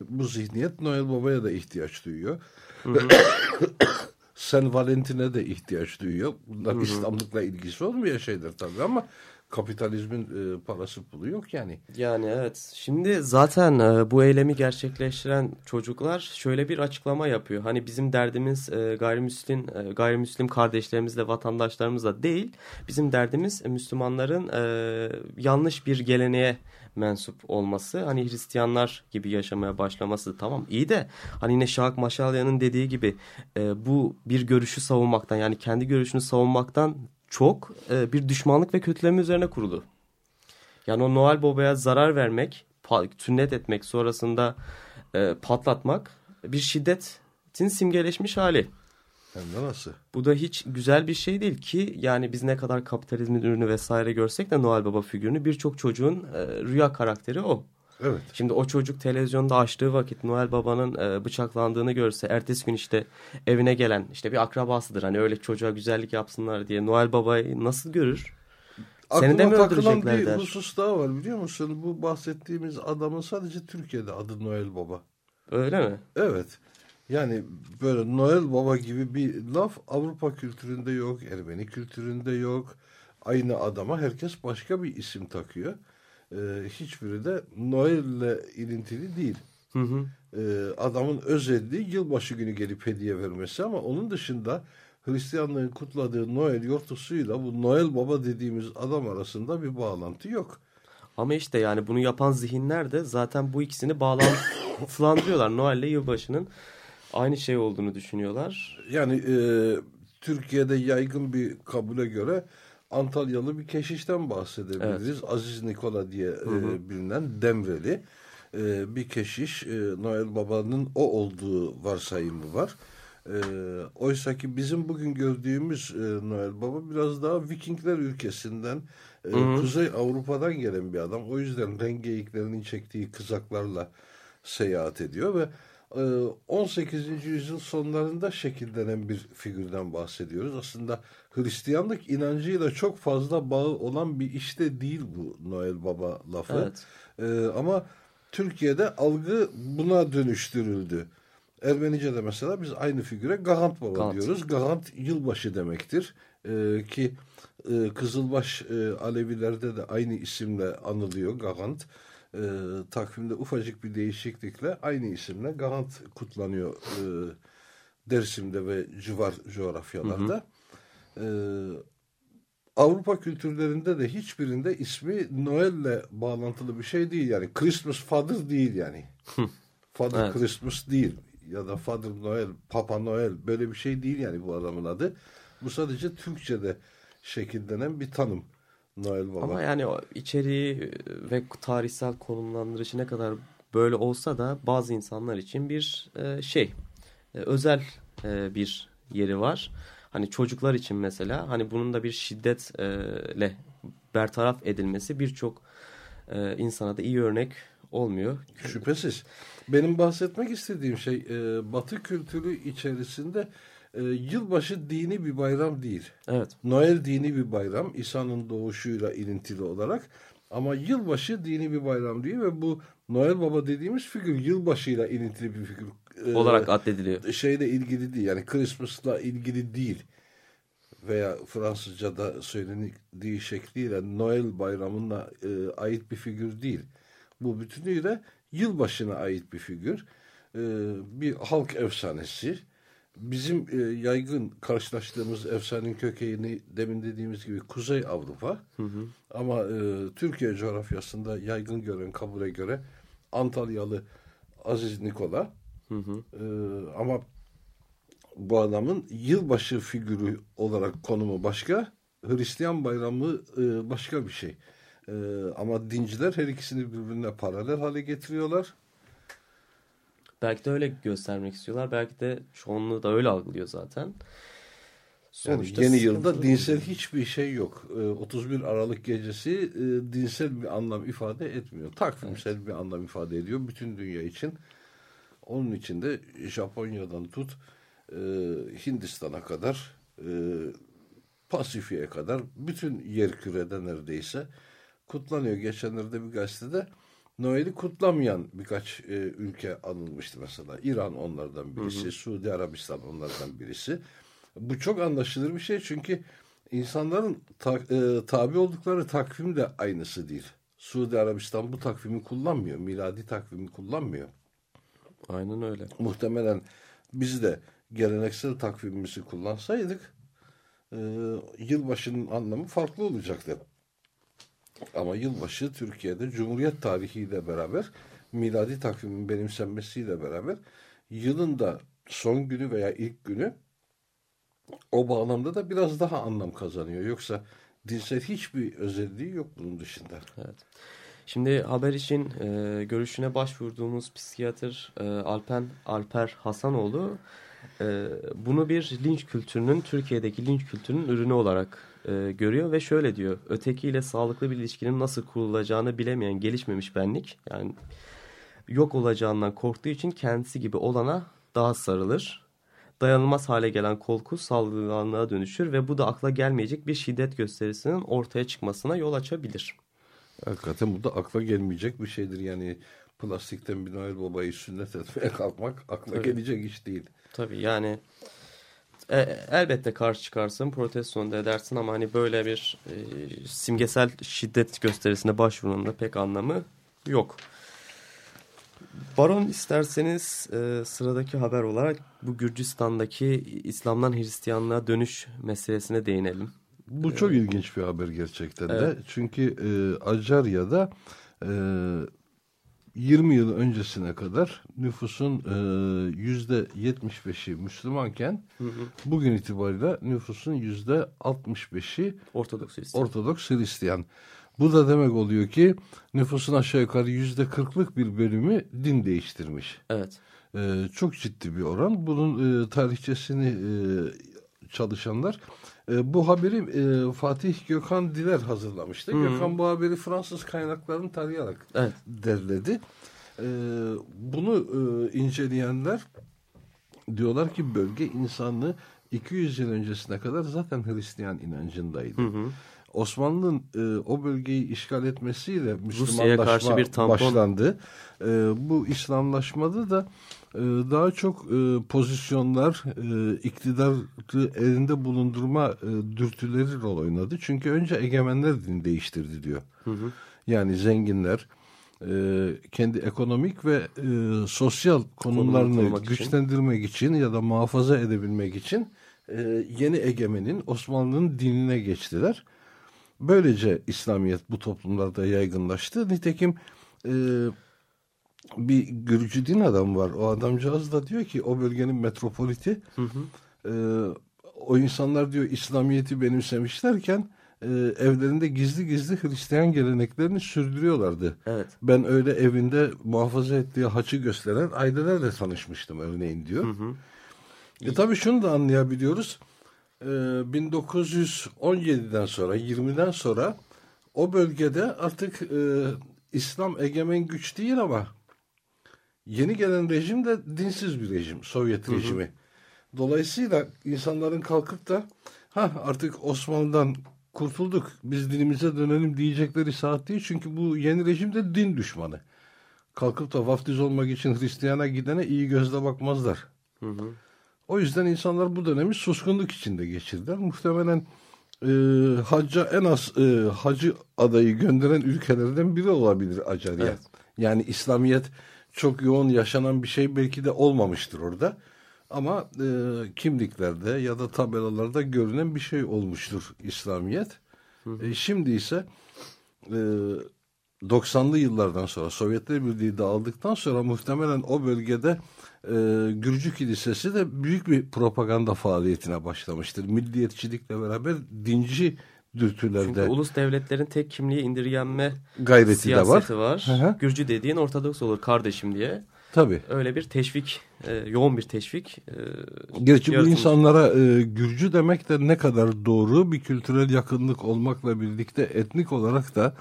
Bu zihniyet Noel Baba'ya da ihtiyaç duyuyor. Sen Valentin'e de ihtiyaç duyuyor. Bunlar Hı -hı. İslamlıkla ilgisi olmayan şeyler tabii ama kapitalizmin e, parası pulu yok yani. Yani evet. Şimdi zaten e, bu eylemi gerçekleştiren çocuklar şöyle bir açıklama yapıyor. Hani bizim derdimiz e, gayrimüslim e, gayrimüslim kardeşlerimizle, vatandaşlarımızla değil. Bizim derdimiz e, Müslümanların e, yanlış bir geleneğe mensup olması. Hani Hristiyanlar gibi yaşamaya başlaması tamam iyi de hani yine Şahak Maşalya'nın dediği gibi e, bu bir görüşü savunmaktan yani kendi görüşünü savunmaktan çok e, bir düşmanlık ve kötüleme üzerine kurulu. Yani o Noel Baba'ya zarar vermek, sünnet etmek, sonrasında e, patlatmak bir şiddetin simgeleşmiş hali. Hem de nasıl? Bu da hiç güzel bir şey değil ki yani biz ne kadar kapitalizmin ürünü vesaire görsek de Noel Baba figürünü birçok çocuğun e, rüya karakteri o. Evet. Şimdi o çocuk televizyonda açtığı vakit Noel Baba'nın e, bıçaklandığını görse ertesi gün işte evine gelen işte bir akrabasıdır. Hani öyle çocuğa güzellik yapsınlar diye Noel Baba'yı nasıl görür? Aklıma Seni de mi öldürecekler bir der? husus daha var biliyor musun? Bu bahsettiğimiz adamın sadece Türkiye'de adı Noel Baba. Öyle mi? Evet. Yani böyle Noel Baba gibi bir laf Avrupa kültüründe yok, Ermeni kültüründe yok. Aynı adama herkes başka bir isim takıyor. Ee, hiçbiri de Noel'le ilintili değil. Hı hı. Ee, adamın özelliği yılbaşı günü gelip hediye vermesi ama onun dışında Hristiyanlığın kutladığı Noel yortusuyla bu Noel Baba dediğimiz adam arasında bir bağlantı yok. Ama işte yani bunu yapan zihinler de zaten bu ikisini bağlantılandırıyorlar. Noel ile yılbaşının aynı şey olduğunu düşünüyorlar. Yani e, Türkiye'de yaygın bir kabule göre Antalyalı bir keşişten bahsedebiliriz. Evet. Aziz Nikola diye hı hı. E, bilinen Demreli e, bir keşiş. E, Noel Baba'nın o olduğu varsayımı var. E, Oysa ki bizim bugün gördüğümüz e, Noel Baba biraz daha Vikingler ülkesinden, e, Kuzey Avrupa'dan gelen bir adam. O yüzden rengeyiklerinin çektiği kızaklarla seyahat ediyor ve 18. Ee, yüzyıl sonlarında şekillenen bir figürden bahsediyoruz. Aslında Hristiyanlık inancıyla çok fazla bağı olan bir işte değil bu Noel Baba lafı. Evet. Ee, ama Türkiye'de algı buna dönüştürüldü. Ermenice'de mesela biz aynı figüre Gahant Baba Gahant. diyoruz. Gahant yılbaşı demektir. Ee, ki e, Kızılbaş e, Alevilerde de aynı isimle anılıyor Gahant e, takvimde ufacık bir değişiklikle aynı isimle Gahant kutlanıyor e, Dersim'de ve civar coğrafyalarda. Hı hı. E, Avrupa kültürlerinde de hiçbirinde ismi Noel'le bağlantılı bir şey değil. Yani Christmas Father değil yani. Father evet. Christmas değil. Ya da Father Noel, Papa Noel böyle bir şey değil yani bu adamın adı. Bu sadece Türkçe'de şekillenen bir tanım. Noel Baba. Ama yani o içeriği ve tarihsel konumlandırışı ne kadar böyle olsa da bazı insanlar için bir e, şey e, özel e, bir yeri var. Hani çocuklar için mesela hani bunun da bir şiddetle bertaraf edilmesi birçok e, insana da iyi örnek olmuyor. Şüphesiz. Benim bahsetmek istediğim şey e, Batı kültürü içerisinde e, yılbaşı dini bir bayram değil. Evet. Noel dini bir bayram. İsa'nın doğuşuyla ilintili olarak. Ama yılbaşı dini bir bayram değil ve bu Noel Baba dediğimiz figür yılbaşıyla ilintili bir figür. E, olarak addediliyor. Şeyle ilgili değil yani Christmas'la ilgili değil. Veya Fransızca'da söylendiği şekliyle Noel bayramına e, ait bir figür değil. Bu bütünüyle yılbaşına ait bir figür. E, bir halk efsanesi bizim e, yaygın karşılaştığımız efsanenin kökeğini demin dediğimiz gibi Kuzey Avrupa hı hı. ama e, Türkiye coğrafyasında yaygın gören kabule göre Antalyalı Aziz Nikola hı hı. E, ama bu adamın yılbaşı figürü olarak konumu başka Hristiyan bayramı e, başka bir şey. E, ama dinciler her ikisini birbirine paralel hale getiriyorlar Belki de öyle göstermek istiyorlar. Belki de çoğunluğu da öyle algılıyor zaten. Sonuçta yani yeni yılda dinsel hiçbir şey yok. 31 ee, Aralık gecesi e, dinsel bir anlam ifade etmiyor. Takvimsel evet. bir anlam ifade ediyor bütün dünya için. Onun için de Japonya'dan tut e, Hindistan'a kadar e, Pasifik'e kadar bütün yer kürede neredeyse kutlanıyor. Geçenlerde bir gazetede Noel'i kutlamayan birkaç e, ülke anılmıştı mesela. İran onlardan birisi, hı hı. Suudi Arabistan onlardan birisi. Bu çok anlaşılır bir şey çünkü insanların ta, e, tabi oldukları takvim de aynısı değil. Suudi Arabistan bu takvimi kullanmıyor. Miladi takvimi kullanmıyor. Aynen öyle. Muhtemelen biz de geleneksel takvimimizi kullansaydık e, yılbaşının anlamı farklı olacaktı. Ama yılbaşı Türkiye'de Cumhuriyet tarihiyle beraber miladi takvimin benimsenmesiyle beraber yılın da son günü veya ilk günü o bağlamda da biraz daha anlam kazanıyor. Yoksa dinsel hiçbir özelliği yok bunun dışında. Evet. Şimdi haber için e, görüşüne başvurduğumuz psikiyatr e, Alpen Alper Hasanoğlu e, bunu bir linç kültürünün Türkiye'deki linç kültürünün ürünü olarak e, görüyor ve şöyle diyor. Ötekiyle sağlıklı bir ilişkinin nasıl kurulacağını bilemeyen gelişmemiş benlik yani yok olacağından korktuğu için kendisi gibi olana daha sarılır. Dayanılmaz hale gelen korku saldırganlığa dönüşür ve bu da akla gelmeyecek bir şiddet gösterisinin ortaya çıkmasına yol açabilir. Hakikaten bu da akla gelmeyecek bir şeydir. Yani plastikten bir Noel Baba'yı sünnet etmeye kalkmak akla Tabii. gelecek iş değil. Tabii yani e, elbette karşı çıkarsın, protesto da edersin ama hani böyle bir e, simgesel şiddet gösterisine başvurunun da pek anlamı yok. Baron isterseniz e, sıradaki haber olarak bu Gürcistan'daki İslam'dan Hristiyanlığa dönüş meselesine değinelim. Bu çok ee, ilginç bir haber gerçekten evet. de. Çünkü e, Acarya'da e, 20 yıl öncesine kadar nüfusun e, yüzde 75'i Müslümanken hı hı. bugün itibariyle nüfusun yüzde 65'i Ortodoks Hristiyan. Ortodoks Hristiyan. Bu da demek oluyor ki nüfusun aşağı yukarı yüzde kırklık bir bölümü din değiştirmiş. Evet. Ee, çok ciddi bir oran. Bunun e, tarihçesini e, çalışanlar e, bu haberi e, Fatih Gökhan Diler hazırlamıştı. Hmm. Gökhan bu haberi Fransız kaynaklarını tarayarak evet. derledi. E, bunu e, inceleyenler diyorlar ki bölge insanlığı 200 yıl öncesine kadar zaten Hristiyan inancındaydı. Hı hı. Osmanlı'nın e, o bölgeyi işgal etmesiyle Müslümanlaşma karşı bir tampon. başlandı. E, bu İslamlaşmada da e, daha çok e, pozisyonlar, e, iktidarı elinde bulundurma e, dürtüleri rol oynadı. Çünkü önce egemenler din değiştirdi diyor. Hı hı. Yani zenginler e, kendi ekonomik ve e, sosyal konumlarını güçlendirmek için. için ya da muhafaza edebilmek için e, yeni egemenin Osmanlı'nın dinine geçtiler. Böylece İslamiyet bu toplumlarda yaygınlaştı. Nitekim e, bir Gürcü din adam var. O adamcağız da diyor ki o bölgenin metropoliti hı hı. E, o insanlar diyor İslamiyet'i benimsemişlerken e, evlerinde gizli gizli Hristiyan geleneklerini sürdürüyorlardı. Evet. Ben öyle evinde muhafaza ettiği haçı gösteren ailelerle tanışmıştım örneğin diyor. Hı hı. E tabii şunu da anlayabiliyoruz. 1917'den ee, sonra 20'den sonra o bölgede artık e, İslam egemen güç değil ama yeni gelen rejim de dinsiz bir rejim. Sovyet hı hı. rejimi. Dolayısıyla insanların kalkıp da ha artık Osmanlı'dan kurtulduk biz dinimize dönelim diyecekleri saat değil. Çünkü bu yeni rejim de din düşmanı. Kalkıp da vaftiz olmak için Hristiyana gidene iyi gözle bakmazlar. Hı hı. O yüzden insanlar bu dönemi suskunluk içinde geçirdiler. Muhtemelen e, hacca en az e, hacı adayı gönderen ülkelerden biri olabilir Acarya. Evet. Yani İslamiyet çok yoğun yaşanan bir şey belki de olmamıştır orada. Ama e, kimliklerde ya da tabelalarda görünen bir şey olmuştur İslamiyet. Hı hı. E, şimdi ise e, 90'lı yıllardan sonra Sovyetler Birliği dağıldıktan sonra muhtemelen o bölgede e, Gürcü Kilisesi de büyük bir propaganda faaliyetine başlamıştır. Milliyetçilikle beraber dinci dürtülerde. Çünkü ulus devletlerin tek kimliği indirgenme gayreti siyaseti de var. var. Hı hı. Gürcü dediğin Ortodoks olur kardeşim diye. Tabii. Öyle bir teşvik, e, yoğun bir teşvik. E, Gerçi yaratılmış. bu insanlara e, Gürcü demek de ne kadar doğru bir kültürel yakınlık olmakla birlikte etnik olarak da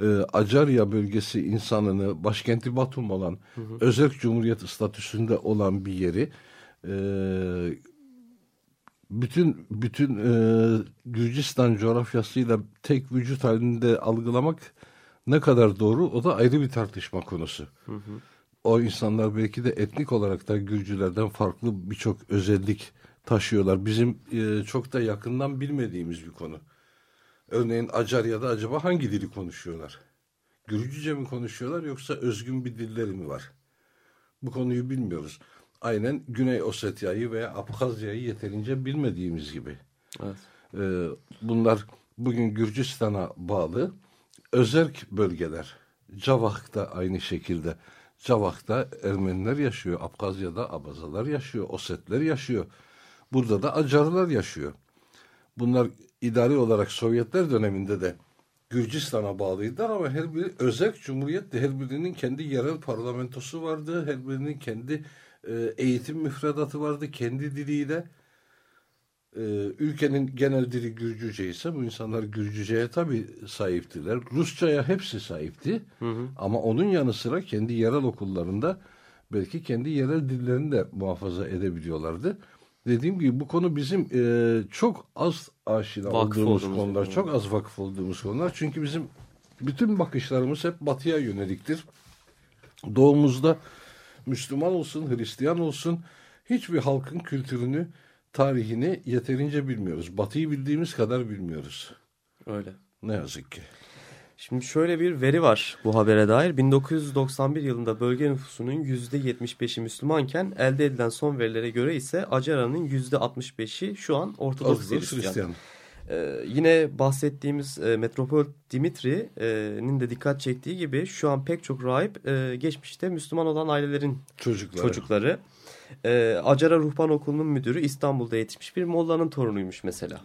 e, Acarya bölgesi insanını başkenti Batum olan hı hı. özel cumhuriyet statüsünde olan bir yeri e, bütün bütün e, Gürcistan coğrafyasıyla tek vücut halinde algılamak ne kadar doğru o da ayrı bir tartışma konusu. Hı hı. O insanlar belki de etnik olarak da Gürcülerden farklı birçok özellik taşıyorlar. Bizim e, çok da yakından bilmediğimiz bir konu. Örneğin Acarya'da acaba hangi dili konuşuyorlar? Gürcüce mi konuşuyorlar yoksa özgün bir dilleri mi var? Bu konuyu bilmiyoruz. Aynen Güney Osetya'yı veya Abhazya'yı yeterince bilmediğimiz gibi. Evet. Ee, bunlar bugün Gürcistan'a bağlı özerk bölgeler. Cavak da aynı şekilde. Cavak'ta Ermeniler yaşıyor. Abkazya'da Abazalar yaşıyor. Osetler yaşıyor. Burada da Acarlar yaşıyor. Bunlar idari olarak Sovyetler döneminde de Gürcistan'a bağlıydılar ama her biri özel cumhuriyetti. Her birinin kendi yerel parlamentosu vardı. Her birinin kendi e, eğitim müfredatı vardı. Kendi diliyle. E, ülkenin genel dili Gürcüce ise bu insanlar Gürcüce'ye tabii sahiptiler. Rusça'ya hepsi sahipti. Hı hı. Ama onun yanı sıra kendi yerel okullarında belki kendi yerel dillerini de muhafaza edebiliyorlardı dediğim gibi bu konu bizim e, çok az aşina vakıf olduğumuz konular, yani. çok az vakıf olduğumuz konular. Çünkü bizim bütün bakışlarımız hep batıya yöneliktir. Doğumuzda Müslüman olsun, Hristiyan olsun hiçbir halkın kültürünü, tarihini yeterince bilmiyoruz. Batıyı bildiğimiz kadar bilmiyoruz. Öyle. Ne yazık ki. Şimdi şöyle bir veri var bu habere dair. 1991 yılında bölge nüfusunun %75'i Müslümanken elde edilen son verilere göre ise Acara'nın %65'i şu an Ortodoks Hristiyan. Hristiyan. Ee, yine bahsettiğimiz e, Metropol Dimitri'nin de dikkat çektiği gibi şu an pek çok rahip e, geçmişte Müslüman olan ailelerin Çocukları. çocukları. E, Acara Ruhban Okulu'nun müdürü İstanbul'da yetişmiş bir mollanın torunuymuş mesela.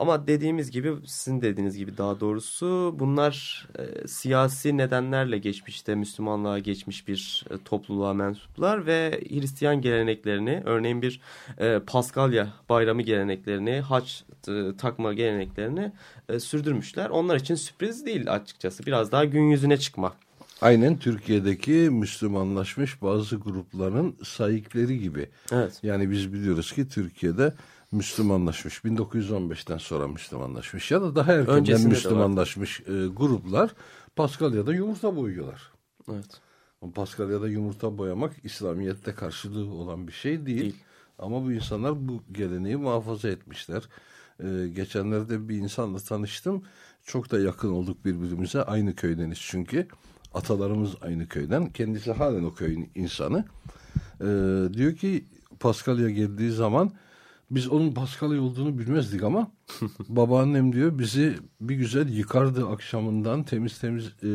Ama dediğimiz gibi sizin dediğiniz gibi daha doğrusu bunlar e, siyasi nedenlerle geçmişte Müslümanlığa geçmiş bir e, topluluğa mensuplar ve Hristiyan geleneklerini örneğin bir e, Paskalya bayramı geleneklerini haç e, takma geleneklerini e, sürdürmüşler. Onlar için sürpriz değil açıkçası biraz daha gün yüzüne çıkma. Aynen Türkiye'deki Müslümanlaşmış bazı grupların sayıkları gibi. Evet. Yani biz biliyoruz ki Türkiye'de Müslümanlaşmış 1915'ten sonra Müslümanlaşmış ya da daha erkenden Öncesinde Müslümanlaşmış e, gruplar Paskalya'da yumurta boyuyorlar. Evet. Paskalya'da yumurta boyamak İslamiyet'te karşılığı olan bir şey değil. Değil. Ama bu insanlar bu geleneği muhafaza etmişler. Ee, geçenlerde bir insanla tanıştım. Çok da yakın olduk birbirimize. Aynı köydeniz çünkü. Atalarımız aynı köyden. Kendisi halen o köyün insanı. Ee, diyor ki Paskalya geldiği zaman biz onun Paskalya olduğunu bilmezdik ama babaannem diyor bizi bir güzel yıkardı akşamından temiz temiz e,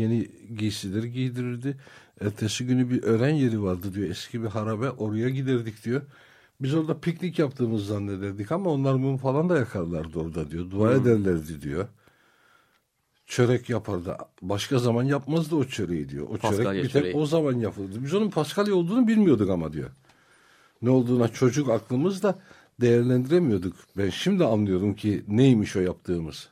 yeni giysileri giydirirdi. Ertesi günü bir öğren yeri vardı diyor eski bir harabe oraya giderdik diyor. Biz orada piknik yaptığımız zannederdik ama onlar mum falan da yakarlardı orada diyor. Dua ederlerdi diyor. Çörek yapardı. Başka zaman yapmazdı o çöreği diyor. O Paskalya çörek bir çöreği. tek o zaman yapıldı. Biz onun Paskalya olduğunu bilmiyorduk ama diyor. Ne olduğuna çocuk aklımızda değerlendiremiyorduk. Ben şimdi anlıyorum ki neymiş o yaptığımız.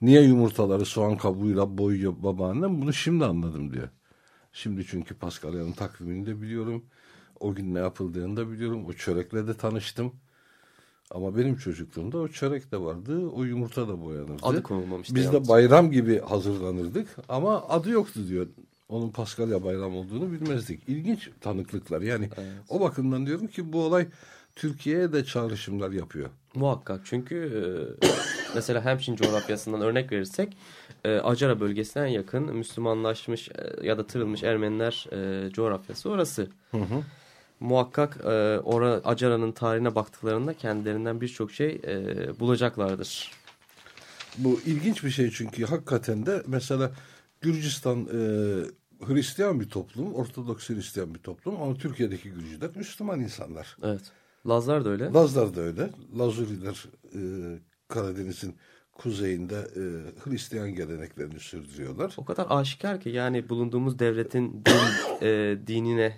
Niye yumurtaları soğan kabuğuyla boyuyor babaannem bunu şimdi anladım diyor. Şimdi çünkü Paskalya'nın takvimini de biliyorum. O gün ne yapıldığını da biliyorum. O çörekle de tanıştım. Ama benim çocukluğumda o çörek de vardı. O yumurta da boyanırdı. Adı konulmamıştı Biz de bayram gibi hazırlanırdık. Ama adı yoktu diyor. Onun Paskalya bayram olduğunu bilmezdik. İlginç tanıklıklar. Yani o bakımdan diyorum ki bu olay Türkiye'ye de çağrışımlar yapıyor. Muhakkak çünkü e, mesela Hemşin coğrafyasından örnek verirsek e, Acara bölgesine yakın Müslümanlaşmış e, ya da tırılmış Ermeniler e, coğrafyası orası. Muhakkak e, ora, Acara'nın tarihine baktıklarında kendilerinden birçok şey e, bulacaklardır. Bu ilginç bir şey çünkü hakikaten de mesela Gürcistan e, Hristiyan bir toplum, Ortodoks Hristiyan bir toplum ama Türkiye'deki Gürcüler Müslüman insanlar. Evet. Lazlar da öyle. Lazlar da öyle. Lazuriler e, Karadeniz'in kuzeyinde e, Hristiyan geleneklerini sürdürüyorlar. O kadar aşikar ki yani bulunduğumuz devletin din, e, dinine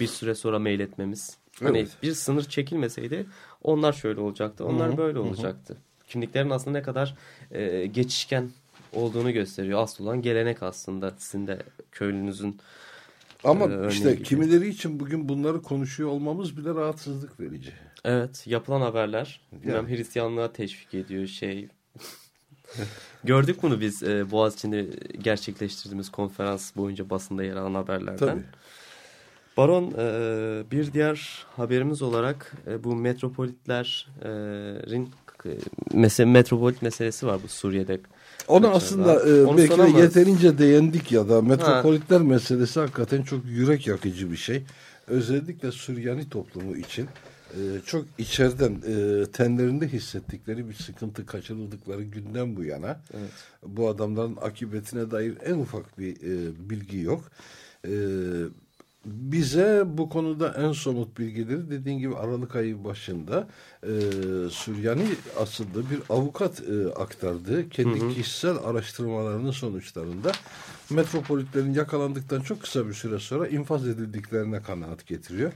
bir süre sonra meyletmemiz. Hani Evet. bir sınır çekilmeseydi onlar şöyle olacaktı, onlar böyle olacaktı. Kimliklerin aslında ne kadar e, geçişken olduğunu gösteriyor. Asıl olan gelenek aslında sizin de köylünüzün Ama Ee, işte gibi. kimileri için bugün bunları konuşuyor olmamız bile rahatsızlık verici. Evet yapılan haberler Yani. Hristiyanlığa teşvik ediyor şey. Gördük bunu biz e, Boğaziçi'nde gerçekleştirdiğimiz konferans boyunca basında yer alan haberlerden. Tabii. Baron e, bir diğer haberimiz olarak e, bu metropolitlerin e, mese metropolit meselesi var bu Suriye'de. Ona aslında e, Onu belki de mı- yeterince değindik ya da metropolitler meselesi hakikaten çok yürek yakıcı bir şey. Özellikle Süryani toplumu için e, çok içeriden e, tenlerinde hissettikleri bir sıkıntı kaçırıldıkları günden bu yana. Evet. Bu adamların akıbetine dair en ufak bir e, bilgi yok. E, bize bu konuda en somut bilgileri dediğin gibi Aralık ayı başında e, Süryani aslında bir avukat e, aktardı. Kendi kişisel araştırmalarının sonuçlarında metropolitlerin yakalandıktan çok kısa bir süre sonra infaz edildiklerine kanaat getiriyor.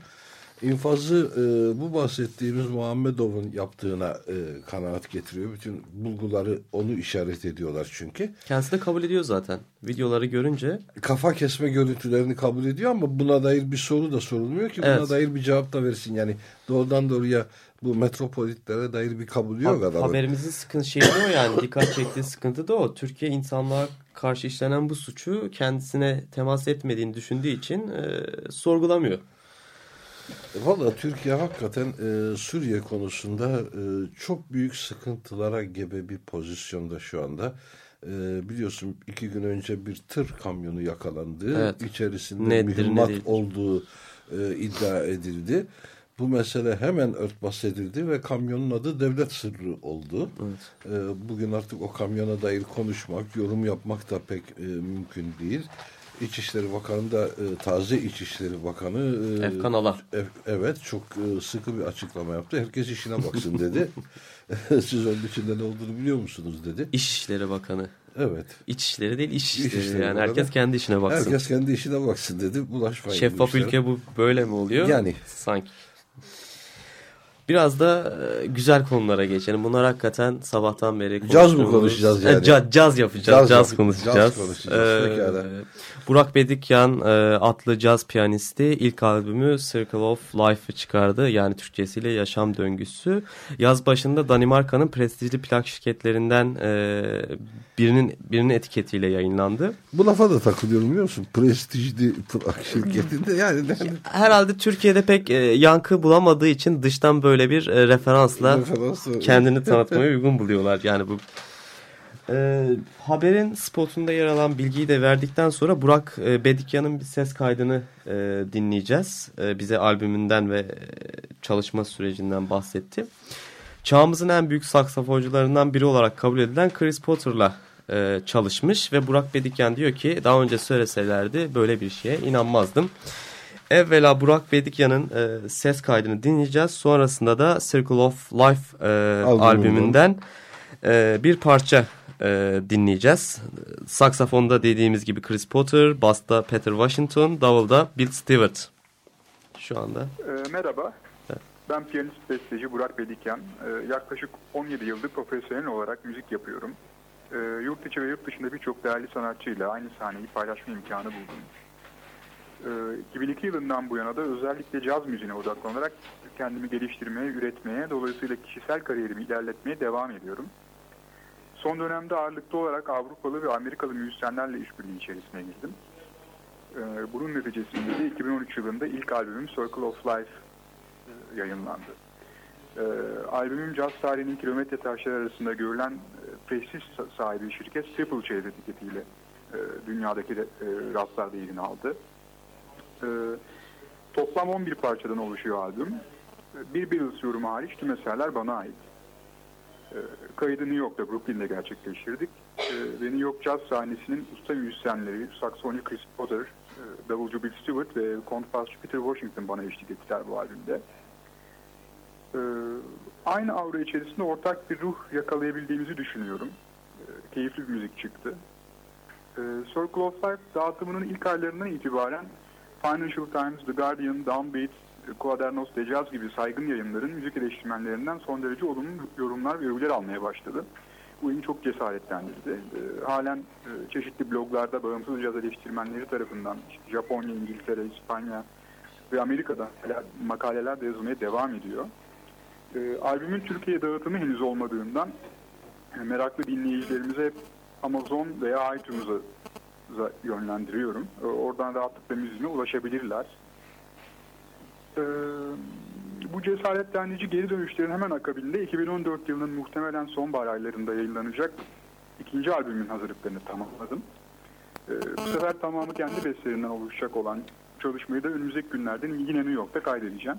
İnfazı e, bu bahsettiğimiz Muhammedov'un yaptığına e, kanaat getiriyor. Bütün bulguları onu işaret ediyorlar çünkü. Kendisi de kabul ediyor zaten. Videoları görünce. Kafa kesme görüntülerini kabul ediyor ama buna dair bir soru da sorulmuyor ki. Buna Evet. dair bir cevap da versin. Yani doğrudan doğruya bu metropolitlere dair bir kabul yok Ha- adamın. Haberimizin sıkıntı şeyi o yani. Dikkat çektiği sıkıntı da o. Türkiye insanlığa karşı işlenen bu suçu kendisine temas etmediğini düşündüğü için e, sorgulamıyor. Valla Türkiye hakikaten e, Suriye konusunda e, çok büyük sıkıntılara gebe bir pozisyonda şu anda. E, biliyorsun iki gün önce bir tır kamyonu yakalandı. Evet. İçerisinde Nedir, ne mühimmat değildir. olduğu e, iddia edildi. Bu mesele hemen örtbas edildi ve kamyonun adı devlet sırrı oldu. Evet. E, bugün artık o kamyona dair konuşmak, yorum yapmak da pek e, mümkün değil. İçişleri Bakanı da e, taze İçişleri Bakanı e, Efkan Ala. Ev- Evet çok e, sıkı bir açıklama yaptı. Herkes işine baksın dedi. Siz onun içinde ne olduğunu biliyor musunuz dedi. İçişleri Bakanı. Evet. İçişleri değil işişleri. İçişleri yani Bakanı. herkes kendi işine baksın. Herkes kendi işine baksın dedi. Bulaşmayın. bu Şeffaf işlere. ülke bu böyle mi oluyor? Yani. Sanki. Biraz da e, güzel konulara geçelim. Bunlar hakikaten sabahtan beri Caz mı konuşacağız E, yani? ca- caz yapacağız. Caz Caz, konuşacağız. caz konuşacağız. Ee, Pekala. Burak Bedikyan e, adlı caz piyanisti ilk albümü Circle of Life'ı çıkardı. Yani Türkçesiyle Yaşam Döngüsü. Yaz başında Danimarka'nın prestijli plak şirketlerinden e, birinin birinin etiketiyle yayınlandı. Bu lafa da takılıyorum biliyor musun? Prestijli plak şirketinde yani. Herhalde Türkiye'de pek e, yankı bulamadığı için dıştan böyle bir e, referansla referans- kendini tanıtmaya uygun buluyorlar. Yani bu e, haberin spotunda yer alan bilgiyi de verdikten sonra Burak e, Bedikyan'ın bir ses kaydını e, dinleyeceğiz. E, bize albümünden ve e, çalışma sürecinden bahsetti. Çağımızın en büyük saksafoncularından biri olarak kabul edilen Chris Potter'la e, çalışmış ve Burak Bedikyan diyor ki daha önce söyleselerdi böyle bir şeye inanmazdım. Evvela Burak Bedikyan'ın e, ses kaydını dinleyeceğiz. Sonrasında da Circle of Life e, Albümünden. e, bir parça e, dinleyeceğiz. Saksafonda dediğimiz gibi Chris Potter, basta Peter Washington, davulda Bill Stewart. Şu anda. Ee, merhaba. Ben piyanist besteci Burak Bedikyan. Ee, yaklaşık 17 yıldır profesyonel olarak müzik yapıyorum. Ee, yurt içi ve yurt dışında birçok değerli sanatçıyla aynı sahneyi paylaşma imkanı buldum. Ee, 2002 yılından bu yana da özellikle caz müziğine odaklanarak kendimi geliştirmeye, üretmeye, dolayısıyla kişisel kariyerimi ilerletmeye devam ediyorum. Son dönemde ağırlıklı olarak Avrupalı ve Amerikalı müzisyenlerle işbirliği içerisine girdim. Ee, bunun neticesinde de 2013 yılında ilk albümüm Circle of Life e, yayınlandı. Ee, albümüm caz tarihinin kilometre taşları arasında görülen e, prestij sa- sahibi şirket Triple J etiketiyle e, dünyadaki de, e, raflarda yerini aldı. Ee, toplam 11 parçadan oluşuyor albüm. Ee, Bir Beatles yorumu hariç tüm eserler bana ait. Ee, Kaydı New York'ta, Brooklyn'de gerçekleştirdik. Ee, Ve New York Jazz sahnesinin usta müzisyenleri, saksafoncu Chris Potter, e, davulcu Bill Stewart ve kontrbasçı Peter Washington bana eşlik ettiler bu albümde. Ee, Aynı avro içerisinde ortak bir ruh yakalayabildiğimizi düşünüyorum. Ee, Keyifli bir müzik çıktı. Ee, Circle of Life dağıtımının ilk aylarından itibaren Financial Times, The Guardian, Downbeat, Quadernos de Jazz gibi saygın yayınların müzik eleştirmenlerinden son derece olumlu yorumlar ve övgüler almaya başladı. Bu beni çok cesaretlendirdi. Ee, halen e, çeşitli bloglarda bağımsız caz eleştirmenleri tarafından işte Japonya, İngiltere, İspanya ve Amerika'da makaleler de yazılmaya devam ediyor. Ee, albümün Türkiye dağıtımı henüz olmadığından e, meraklı dinleyicilerimize Amazon veya iTunes'a yönlendiriyorum. Ee, Oradan rahatlıkla müziğine ulaşabilirler. Ee, bu cesaretlendirici geri dönüşlerin hemen akabinde 2014 yılının muhtemelen sonbahar aylarında yayınlanacak ikinci albümün hazırlıklarını tamamladım. Ee, bu sefer tamamı kendi bestelerinden oluşacak olan çalışmayı da önümüzdeki günlerde yine New York'ta kaydedeceğim.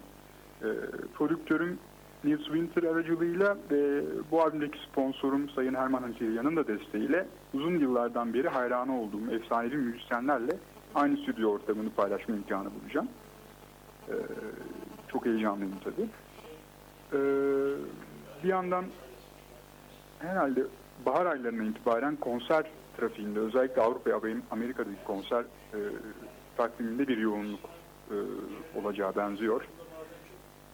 Ee, prodüktörüm Nils Winter aracılığıyla ve bu albümdeki sponsorum Sayın Herman Hantirya'nın da desteğiyle uzun yıllardan beri hayranı olduğum efsanevi müzisyenlerle aynı stüdyo ortamını paylaşma imkanı bulacağım. Ee, çok heyecanlıyım tabii. Ee, bir yandan herhalde bahar aylarına itibaren konser trafiğinde özellikle Avrupa ve Amerika'daki konser e, takviminde bir yoğunluk e, olacağı benziyor.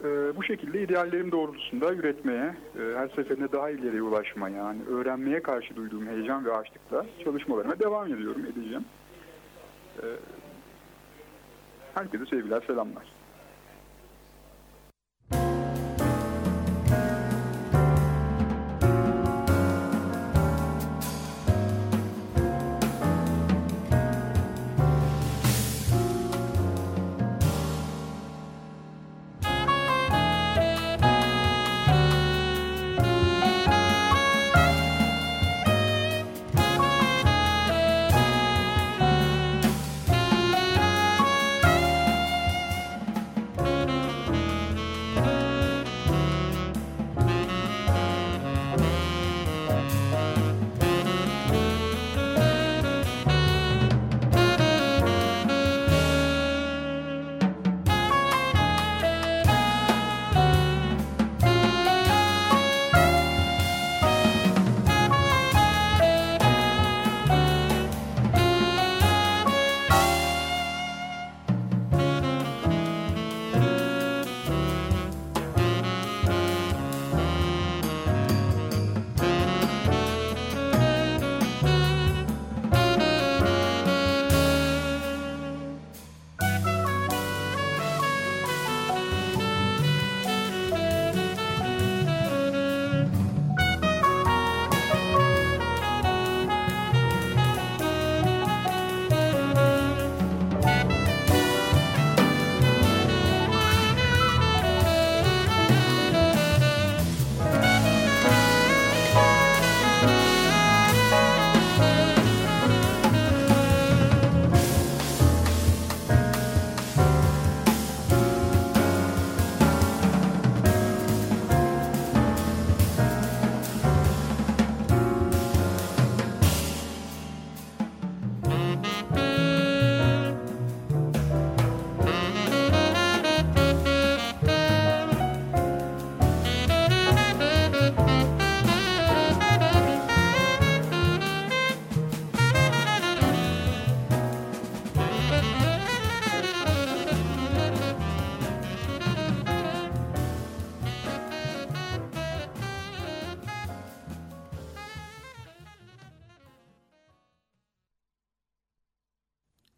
E, bu şekilde ideallerim doğrultusunda üretmeye, e, her seferinde daha ileriye ulaşmaya, yani öğrenmeye karşı duyduğum heyecan ve açlıkla çalışmalarıma devam ediyorum, edeceğim. E, herkese sevgiler, selamlar.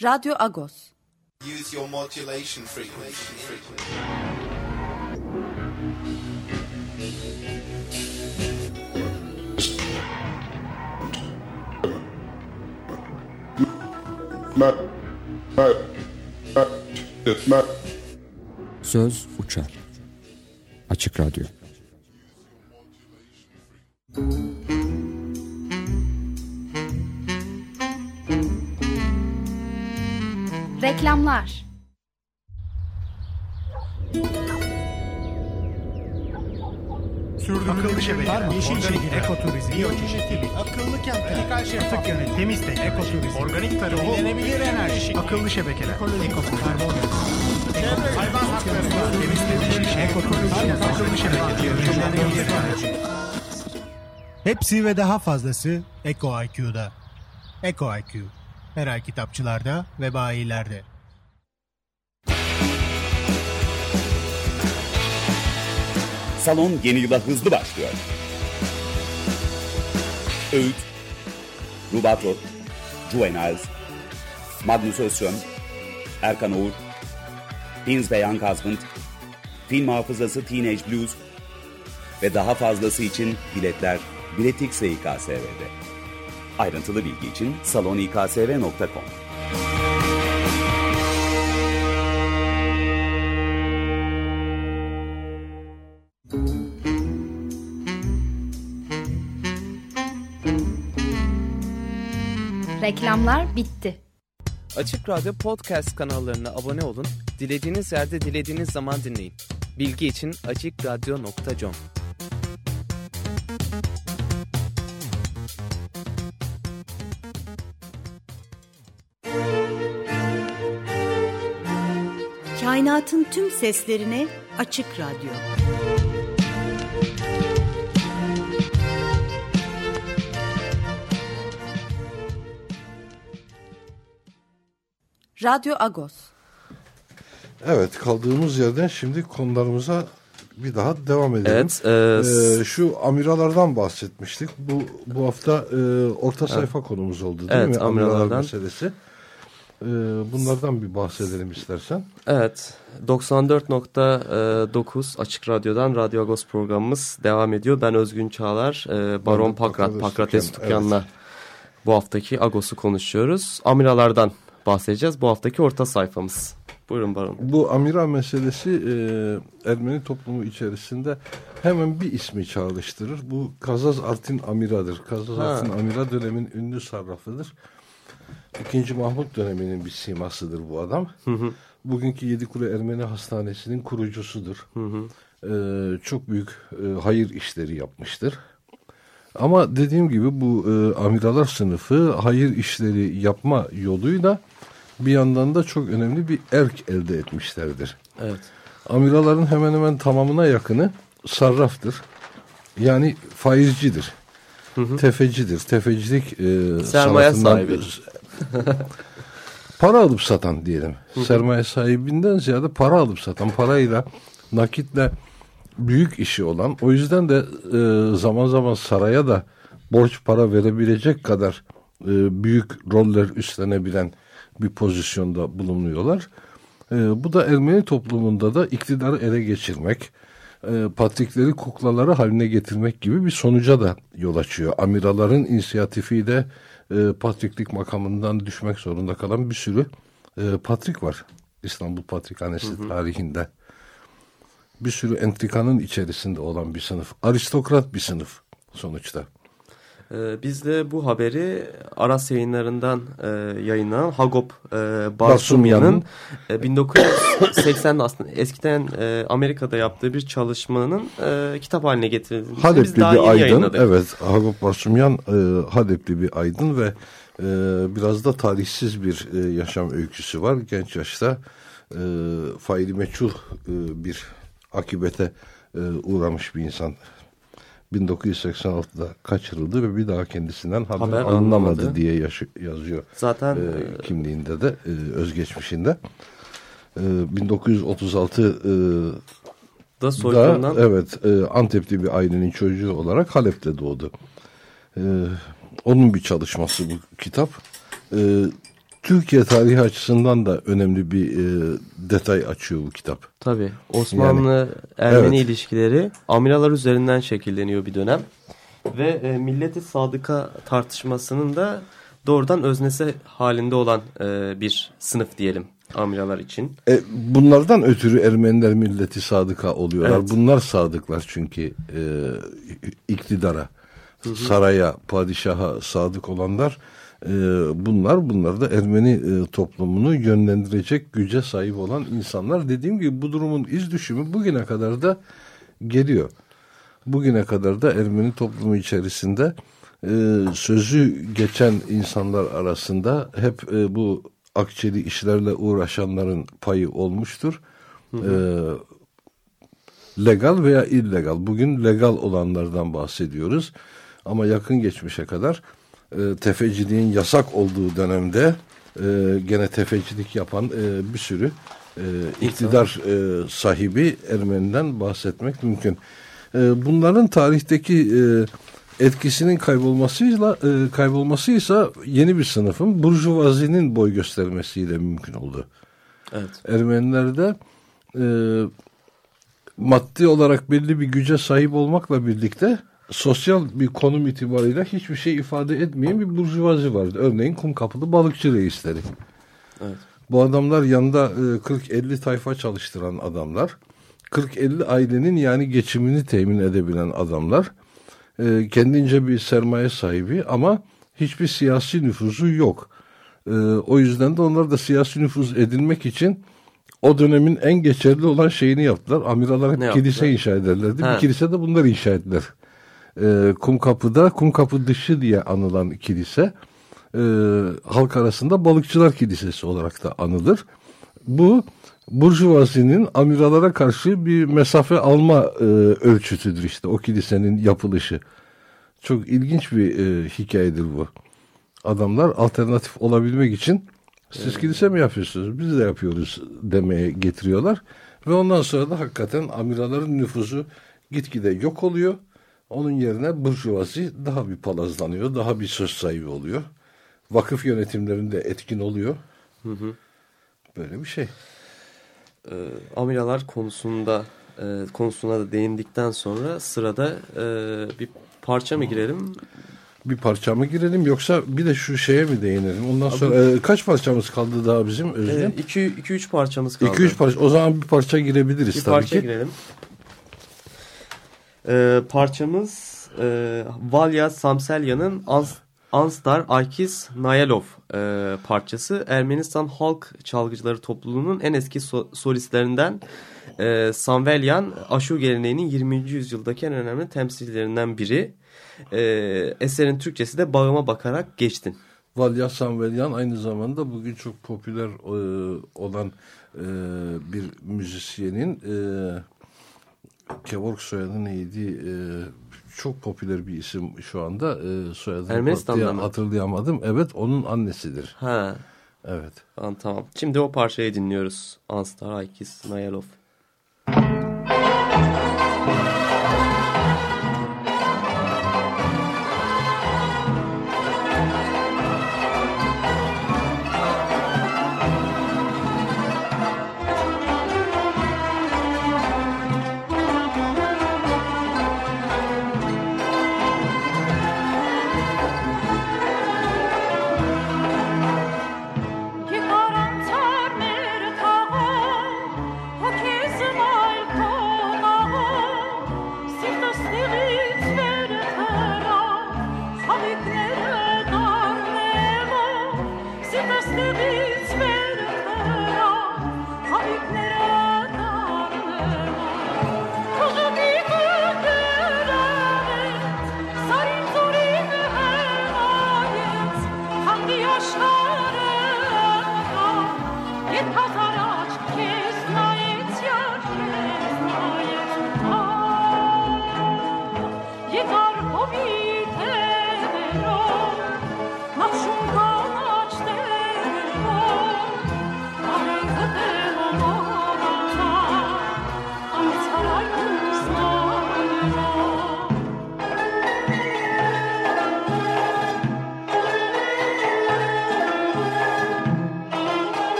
Radyo Agos. Use your modulation frequency. Söz uçar. Açık Radyo. Reklamlar. Akıllı şebekeler, yeşil şehir, ekoturizm, biyoçeşitlilik, akıllı kentler, radikal şeffaf yönetim, temiz tek, ekoturizm, organik tarım, yenilenebilir enerji, akıllı şebekeler, ekoturizm, hayvan hakları, temizleyici, ekoturizm, akıllı şebekeler, yenilenebilir enerji. Hepsi ve daha fazlası Eko IQ'da. Eko IQ. Ay kitapçılarda ve bayilerde. Salon yeni yıla hızlı başlıyor. Öğüt, Rubato, Juveniles, Magnus Özsöm, Erkan Oğur, Pins ve Young Husband, Film Hafızası Teenage Blues ve daha fazlası için biletler Biletix ve İKSV'de. Ayrıntılı bilgi için salonikasv.com. Reklamlar bitti. Açık Radyo Podcast kanallarına abone olun, dilediğiniz yerde dilediğiniz zaman dinleyin. Bilgi için açıkradyo.com Kainatın tüm seslerine Açık Radyo. Radyo Agos. Evet kaldığımız yerden şimdi konularımıza bir daha devam edelim. Evet. E, ee, şu amiralardan bahsetmiştik. Bu bu hafta e, orta sayfa evet. konumuz oldu değil evet, mi? Amiralar meselesi. Ee, bunlardan bir bahsedelim istersen. Evet. 94.9 Açık Radyo'dan Radyo Agos programımız devam ediyor. Ben Özgün Çağlar, e, Baron Pakrat, Pakrates Tukyan'la evet. bu haftaki Agos'u konuşuyoruz. Amiralardan bahsedeceğiz. Bu haftaki orta sayfamız. Buyurun Baron. Bu amira meselesi e, Ermeni toplumu içerisinde hemen bir ismi çağrıştırır. Bu Kazaz Artin Amira'dır. Kazaz ha. Artin Amira dönemin ünlü sarrafıdır. İkinci Mahmut döneminin bir simasıdır bu adam. Hı hı. Bugünkü Yedikule Ermeni Hastanesi'nin kurucusudur. Hı hı. Ee, çok büyük e, hayır işleri yapmıştır. Ama dediğim gibi bu e, amiralar sınıfı hayır işleri yapma yoluyla bir yandan da çok önemli bir erk elde etmişlerdir. Evet. Amiraların hemen hemen tamamına yakını sarraftır. Yani faizcidir. Hı hı. Tefecidir. Tefecilik e, sermaye sahibi. para alıp satan diyelim. Sermaye sahibinden ziyade para alıp satan parayla nakitle büyük işi olan o yüzden de e, zaman zaman saraya da borç para verebilecek kadar e, büyük roller üstlenebilen bir pozisyonda bulunuyorlar. E, bu da Ermeni toplumunda da iktidarı ele geçirmek, e, patrikleri kuklaları haline getirmek gibi bir sonuca da yol açıyor. Amiraların inisiyatifiyle e, patriklik makamından düşmek zorunda kalan bir sürü e, patrik var. İstanbul Patrikhanesi hı hı. tarihinde. Bir sürü entrikanın içerisinde olan bir sınıf. Aristokrat bir sınıf sonuçta. Ee, biz de bu haberi Aras yayınlarından e, yayınlanan Hagop e, Barsumyan'ın e, 1980'de aslında eskiden e, Amerika'da yaptığı bir çalışmanın kitap haline getirildiğini Halepli bir aydın, yayınladık. Evet Hagop Barsumyan Halepli bir aydın ve biraz da tarihsiz bir yaşam öyküsü var. Genç yaşta faili meçhul bir akibete uğramış bir insan 1986'da kaçırıldı ve bir daha kendisinden haber, haber alınamadı diye yazıyor. Zaten e, kimliğinde de e, özgeçmişinde. E, 1936 e, da soygundan da, evet e, Antep'li bir ailenin çocuğu olarak Halep'te doğdu. E, onun bir çalışması bu kitap. E, Türkiye tarihi açısından da önemli bir e, detay açıyor bu kitap. Tabii. Osmanlı-Ermeni evet. ilişkileri amiralar üzerinden şekilleniyor bir dönem. Ve e, milleti sadıka tartışmasının da doğrudan öznesi halinde olan e, bir sınıf diyelim amiralar için. E, bunlardan ötürü Ermeniler milleti sadıka oluyorlar. Evet. Bunlar sadıklar çünkü e, iktidara, hı hı. saraya, padişaha sadık olanlar e, bunlar bunlar da Ermeni e, toplumunu yönlendirecek güce sahip olan insanlar. Dediğim gibi bu durumun iz düşümü bugüne kadar da geliyor. Bugüne kadar da Ermeni toplumu içerisinde e, sözü geçen insanlar arasında hep e, bu akçeli işlerle uğraşanların payı olmuştur. Hı hı. E, legal veya illegal. Bugün legal olanlardan bahsediyoruz. Ama yakın geçmişe kadar e, tefeciliğin yasak olduğu dönemde e, gene tefecilik yapan e, bir sürü e, iktidar e, sahibi Ermeni'den bahsetmek mümkün. E, bunların tarihteki e, etkisinin kaybolmasıyla e, kaybolmasıysa yeni bir sınıfın burjuvazinin boy göstermesiyle mümkün oldu. Evet. Ermenilerde e, maddi olarak belli bir güce sahip olmakla birlikte sosyal bir konum itibarıyla hiçbir şey ifade etmeyen bir burjuvazi vardı. Örneğin kum kapılı balıkçı reisleri. Evet. Bu adamlar yanında 40-50 e, tayfa çalıştıran adamlar. 40-50 ailenin yani geçimini temin edebilen adamlar. E, kendince bir sermaye sahibi ama hiçbir siyasi nüfuzu yok. E, o yüzden de onlar da siyasi nüfuz edinmek için o dönemin en geçerli olan şeyini yaptılar. Amiralar hep kilise inşa ederlerdi. Ha. Bir kilise de bunları inşa ettiler e, Kumkapı'da Kumkapı dışı diye anılan kilise e, halk arasında balıkçılar kilisesi olarak da anılır. Bu Burjuvazinin amiralara karşı bir mesafe alma e, ölçütüdür işte o kilisenin yapılışı. Çok ilginç bir e, hikayedir bu. Adamlar alternatif olabilmek için Siz kilise mi yapıyorsunuz? Biz de yapıyoruz demeye getiriyorlar. Ve ondan sonra da hakikaten amiraların nüfusu gitgide yok oluyor. Onun yerine burjuvazi daha bir palazlanıyor, daha bir söz sahibi oluyor. Vakıf yönetimlerinde etkin oluyor. Hı hı. Böyle bir şey. E, amiralar konusunda e, konusuna da değindikten sonra sırada e, bir parça mı girelim? Bir parça mı girelim yoksa bir de şu şeye mi değinelim? Ondan sonra e, kaç parçamız kaldı daha bizim Özlem? 2-3 e, parçamız kaldı. 2-3 parça. O zaman bir parça girebiliriz bir tabii parça ki. girelim. E, parçamız e, Valya Samselya'nın Anstar Aykis Nayalov e, parçası. Ermenistan Halk Çalgıcıları topluluğunun en eski so solistlerinden e, Samvelyan Aşu geleneğinin 20. yüzyıldaki en önemli temsillerinden biri. E, eserin Türkçesi de Bağıma Bakarak Geçtin. Valya Samvelyan aynı zamanda bugün çok popüler e, olan e, bir müzisyenin e, Kevork soyadı neydi? E, çok popüler bir isim şu anda. E, soyadını Ermenistan'da mı? hatırlayamadım. Evet onun annesidir. Ha. Evet. Tamam, tamam. Şimdi o parçayı dinliyoruz. Anstar Aykis Nayalov.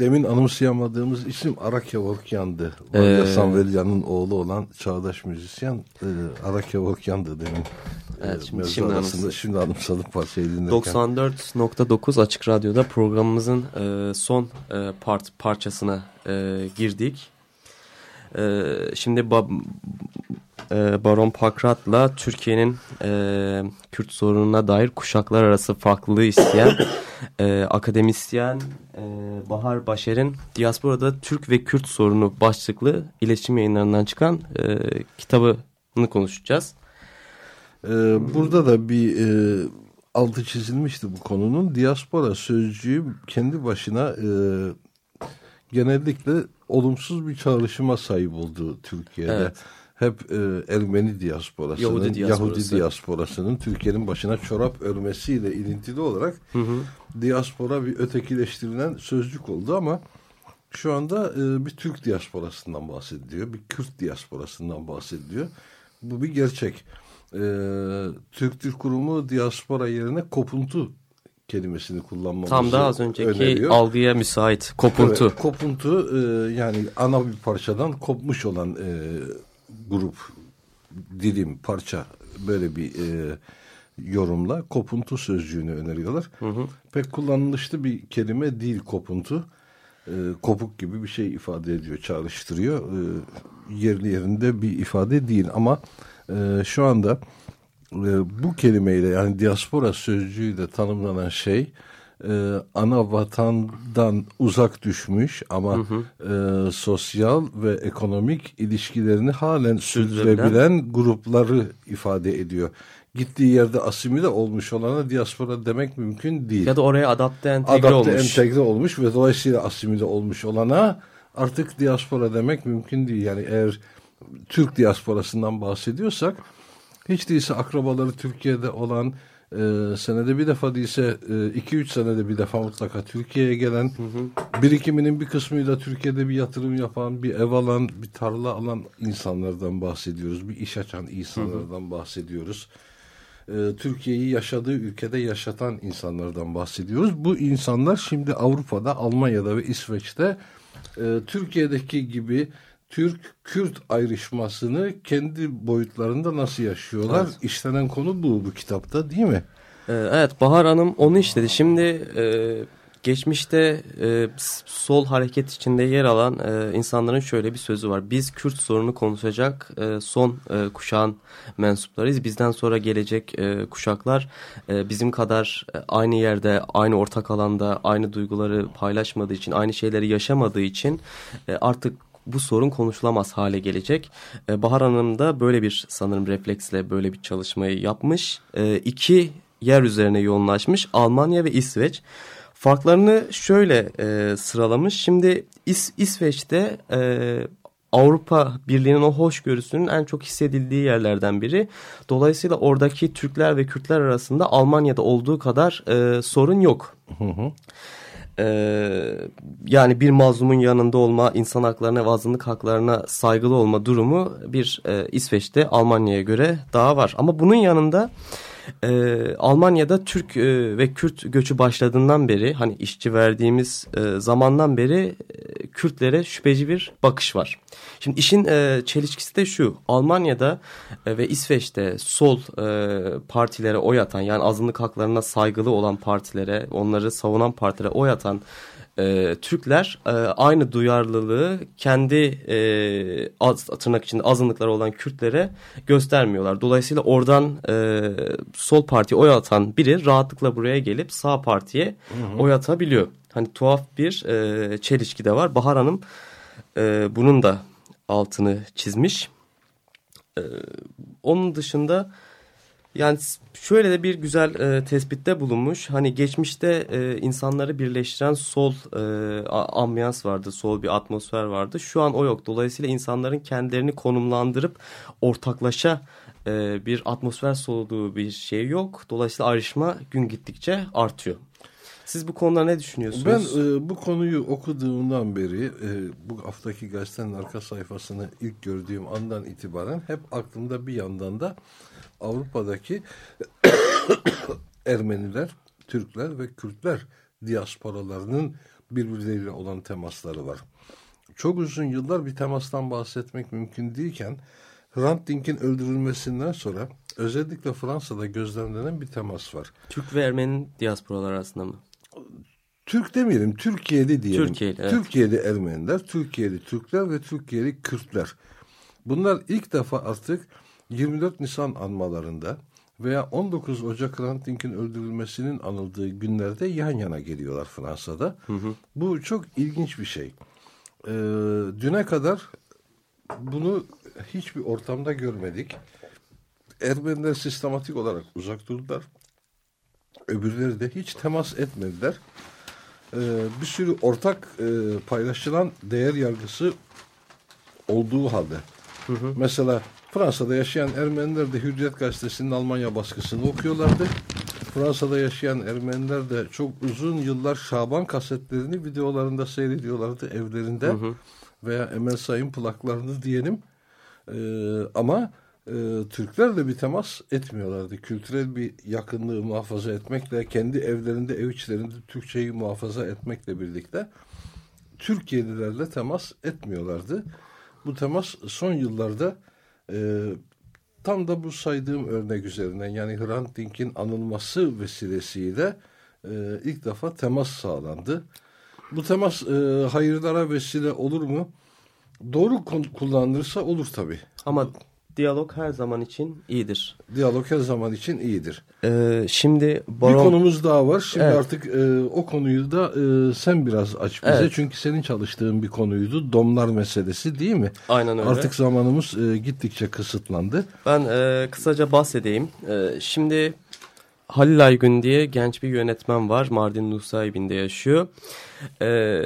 Demin anımsayamadığımız isim Arak Yavorkyan'dı. Ee, Samvelyan'ın oğlu olan çağdaş müzisyen e, Arak Yavorkyan'dı demin. Evet, şimdi, şimdi, arasında, şimdi anımsadık parçayı dinlerken. 94.9 Açık Radyo'da programımızın e, son e, part parçasına e, girdik. E, şimdi bab, e, Baron Pakrat'la Türkiye'nin e, Kürt sorununa dair kuşaklar arası farklılığı isteyen e, akademisyen e, Bahar Başer'in Diaspora'da Türk ve Kürt sorunu başlıklı iletişim yayınlarından çıkan e, kitabını konuşacağız. E, burada da bir e, altı çizilmişti bu konunun. Diaspora sözcüğü kendi başına e, genellikle olumsuz bir çağrışıma sahip oldu Türkiye'de. Evet hep e, Ermeni diasporasının, Yahudi, diasporası. Yahudi diasporasının Türkiye'nin başına çorap örmesiyle ilintili olarak hı hı. diaspora bir ötekileştirilen sözcük oldu ama şu anda e, bir Türk diasporasından bahsediliyor, bir Kürt diasporasından bahsediliyor. Bu bir gerçek. E, Türk Dil Kurumu diaspora yerine kopuntu kelimesini kullanmamızı Tam da az önceki öneriyor. algıya müsait kopuntu. Evet, kopuntu e, yani ana bir parçadan kopmuş olan e, grup, dilim, parça böyle bir e, yorumla kopuntu sözcüğünü öneriyorlar. Hı hı. Pek kullanılışlı bir kelime değil kopuntu. E, kopuk gibi bir şey ifade ediyor, çağrıştırıyor. E, yerli yerinde bir ifade değil ama e, şu anda e, bu kelimeyle yani diaspora sözcüğüyle tanımlanan şey e, ana vatandan uzak düşmüş ama hı hı. E, sosyal ve ekonomik ilişkilerini halen sürdürebilen grupları ifade ediyor. Gittiği yerde asimile olmuş olana diaspora demek mümkün değil. Ya da oraya adapte entegre adapte olmuş. entegre olmuş ve dolayısıyla asimile olmuş olana artık diaspora demek mümkün değil. Yani eğer Türk diasporasından bahsediyorsak hiç değilse akrabaları Türkiye'de olan e, senede bir defa değilse e, iki üç senede bir defa mutlaka Türkiye'ye gelen hı hı. birikiminin bir kısmıyla Türkiye'de bir yatırım yapan, bir ev alan, bir tarla alan insanlardan bahsediyoruz. Bir iş açan insanlardan hı hı. bahsediyoruz. E, Türkiye'yi yaşadığı ülkede yaşatan insanlardan bahsediyoruz. Bu insanlar şimdi Avrupa'da, Almanya'da ve İsveç'te e, Türkiye'deki gibi Türk-Kürt ayrışmasını kendi boyutlarında nasıl yaşıyorlar? Evet. İşlenen konu bu bu kitapta değil mi? Ee, evet Bahar Hanım onu işledi. Şimdi e, geçmişte e, sol hareket içinde yer alan e, insanların şöyle bir sözü var. Biz Kürt sorunu konuşacak e, son e, kuşağın mensuplarıyız. Bizden sonra gelecek e, kuşaklar e, bizim kadar e, aynı yerde, aynı ortak alanda, aynı duyguları paylaşmadığı için, aynı şeyleri yaşamadığı için e, artık bu sorun konuşulamaz hale gelecek. E, Bahar Hanım da böyle bir sanırım refleksle böyle bir çalışmayı yapmış. E, iki yer üzerine yoğunlaşmış Almanya ve İsveç. Farklarını şöyle e, sıralamış. Şimdi İs İsveç'te e, Avrupa Birliği'nin o hoşgörüsünün en çok hissedildiği yerlerden biri. Dolayısıyla oradaki Türkler ve Kürtler arasında Almanya'da olduğu kadar e, sorun yok. Hı hı. Ee, yani bir mazlumun yanında olma, insan haklarına ve azınlık haklarına saygılı olma durumu bir e, İsveç'te Almanya'ya göre daha var. Ama bunun yanında e, Almanya'da Türk e, ve Kürt göçü başladığından beri hani işçi verdiğimiz e, zamandan beri e, Kürtlere şüpheci bir bakış var. Şimdi işin e, çelişkisi de şu Almanya'da e, ve İsveç'te sol e, partilere oy atan yani azınlık haklarına saygılı olan partilere onları savunan partilere oy atan e, Türkler e, aynı duyarlılığı kendi e, az, tırnak içinde azınlıklar olan Kürtlere göstermiyorlar. Dolayısıyla oradan e, sol parti oy atan biri rahatlıkla buraya gelip sağ partiye hı hı. oy atabiliyor. Hani tuhaf bir e, çelişki de var. Bahar Hanım e, bunun da altını çizmiş. E, onun dışında yani şöyle de bir güzel e, tespitte bulunmuş. Hani geçmişte e, insanları birleştiren sol e, ambiyans vardı, sol bir atmosfer vardı. Şu an o yok. Dolayısıyla insanların kendilerini konumlandırıp ortaklaşa e, bir atmosfer soluduğu bir şey yok. Dolayısıyla ayrışma gün gittikçe artıyor. Siz bu konuda ne düşünüyorsunuz? Ben e, bu konuyu okuduğumdan beri e, bu haftaki gazetenin arka sayfasını ilk gördüğüm andan itibaren hep aklımda bir yandan da Avrupa'daki Ermeniler, Türkler ve Kürtler diasporalarının birbirleriyle olan temasları var. Çok uzun yıllar bir temastan bahsetmek mümkün değilken Hrant Dink'in öldürülmesinden sonra özellikle Fransa'da gözlemlenen bir temas var. Türk ve Ermeni diasporalar arasında mı? Türk demeyelim, Türkiye'de diyelim. Türkiye'li, evet. Türkiye'de Ermeniler, Türkiye'li Türkler ve Türkiye'li Kürtler. Bunlar ilk defa artık 24 Nisan anmalarında veya 19 Ocak Hrant Dink'in öldürülmesinin anıldığı günlerde yan yana geliyorlar Fransa'da. Hı hı. Bu çok ilginç bir şey. Ee, düne kadar bunu hiçbir ortamda görmedik. Ermeniler sistematik olarak uzak durdular. Öbürleri de hiç temas etmediler. Ee, bir sürü ortak e, paylaşılan değer yargısı olduğu halde. Hı hı. Mesela Fransa'da yaşayan Ermeniler de Hürriyet Gazetesi'nin Almanya baskısını okuyorlardı. Fransa'da yaşayan Ermeniler de çok uzun yıllar Şaban kasetlerini videolarında seyrediyorlardı evlerinde. Hı hı. Veya Emel Sayın plaklarını diyelim. Ee, ama e, Türklerle bir temas etmiyorlardı. Kültürel bir yakınlığı muhafaza etmekle, kendi evlerinde, ev içlerinde Türkçeyi muhafaza etmekle birlikte Türkiye'lilerle temas etmiyorlardı. Bu temas son yıllarda e, tam da bu saydığım örnek üzerinden yani Hrant Dink'in anılması vesilesiyle e, ilk defa temas sağlandı. Bu temas e, hayırlara vesile olur mu? Doğru kullanılırsa olur tabii. Ama diyalog her zaman için iyidir. Diyalog her zaman için iyidir. Ee, şimdi baron... Bir konumuz daha var. Şimdi evet. artık e, o konuyu da e, sen biraz aç bize. Evet. Çünkü senin çalıştığın bir konuydu. Domlar meselesi değil mi? Aynen öyle. Artık zamanımız e, gittikçe kısıtlandı. Ben e, kısaca bahsedeyim. E, şimdi Halil Aygün diye genç bir yönetmen var. Mardin Nusaybin'de yaşıyor. Ee,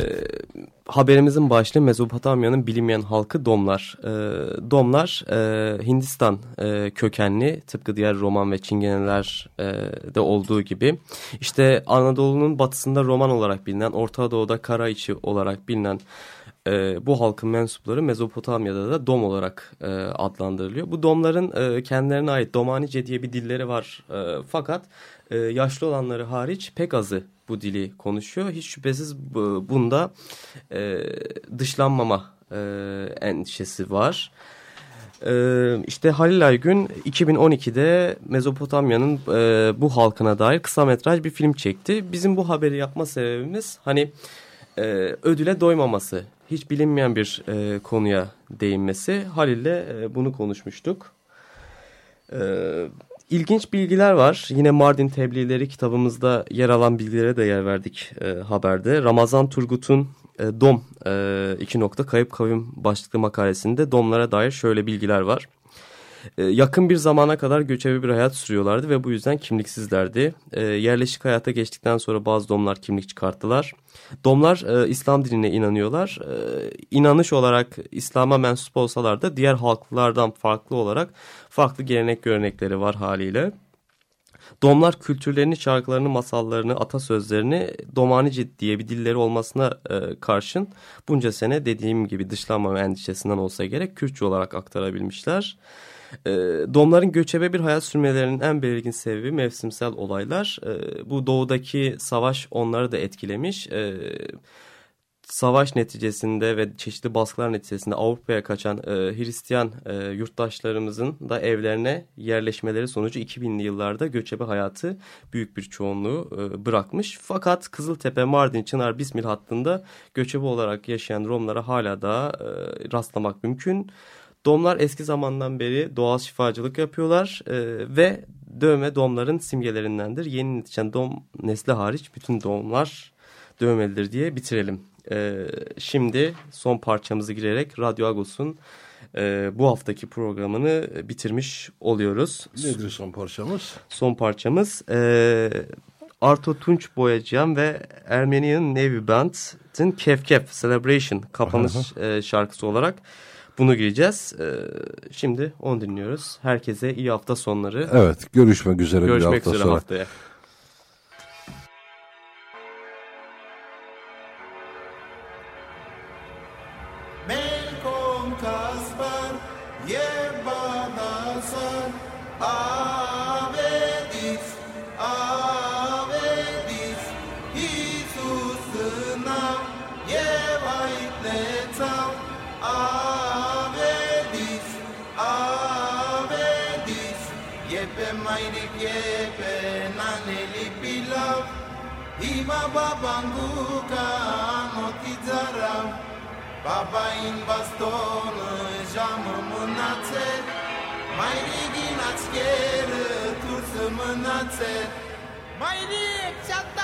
haberimizin başlığı Mezopotamya'nın bilinmeyen halkı Domlar. Ee, Domlar e, Hindistan e, kökenli tıpkı diğer Roman ve Çingeneler e, de olduğu gibi. İşte Anadolu'nun batısında Roman olarak bilinen, Orta Doğu'da Karaiçi olarak bilinen e, bu halkın mensupları Mezopotamya'da da Dom olarak e, adlandırılıyor. Bu Domların e, kendilerine ait Domanice diye bir dilleri var. E, fakat e, yaşlı olanları hariç pek azı bu dili konuşuyor. Hiç şüphesiz bu, bunda e, dışlanmama e, endişesi var. Ee, işte Halil Aygün 2012'de Mezopotamya'nın e, bu halkına dair kısa metraj bir film çekti. Bizim bu haberi yapma sebebimiz hani e, ödüle doymaması, hiç bilinmeyen bir e, konuya değinmesi. Halil'le e, bunu konuşmuştuk. E, ilginç bilgiler var. Yine Mardin Tebliğleri kitabımızda yer alan bilgilere de yer verdik e, haberde. Ramazan Turgut'un e, Dom e, iki nokta kayıp kavim başlıklı makalesinde domlara dair şöyle bilgiler var. E, yakın bir zamana kadar göçebe bir hayat sürüyorlardı ve bu yüzden kimliksizlerdi. E, yerleşik hayata geçtikten sonra bazı domlar kimlik çıkarttılar. Domlar e, İslam dinine inanıyorlar. E, inanış olarak İslam'a mensup olsalar da diğer halklardan farklı olarak farklı gelenek görenekleri var haliyle. Domlar kültürlerini, şarkılarını, masallarını, atasözlerini Domanice diye bir dilleri olmasına e, karşın bunca sene dediğim gibi dışlanma endişesinden olsa gerek Kürtçe olarak aktarabilmişler. E, domların göçebe bir hayat sürmelerinin en belirgin sebebi mevsimsel olaylar. E, bu doğudaki savaş onları da etkilemiş. E, savaş neticesinde ve çeşitli baskılar neticesinde Avrupa'ya kaçan e, Hristiyan e, yurttaşlarımızın da evlerine yerleşmeleri sonucu 2000'li yıllarda göçebe hayatı büyük bir çoğunluğu e, bırakmış. Fakat Kızıltepe, Mardin, Çınar, Bismil hattında göçebe olarak yaşayan Romlara hala da rastlamak mümkün. Domlar eski zamandan beri doğal şifacılık yapıyorlar e, ve dövme domların simgelerindendir. Yeni yetişen dom nesli hariç bütün domlar dövmelidir diye bitirelim. E, şimdi son parçamızı girerek Radyo Agos'un e, bu haftaki programını bitirmiş oluyoruz. Nedir son parçamız? Son parçamız e, Arto Tunç Boyacıyan ve Ermenian Navy Band'ın Kef Kef Celebration kapanış e, şarkısı olarak bunu gireceğiz. Ee, şimdi onu dinliyoruz. Herkese iyi hafta sonları. Evet görüşmek üzere görüşmek bir hafta üzere sonra. haftaya. Quiero tu semana Mai lipsa ta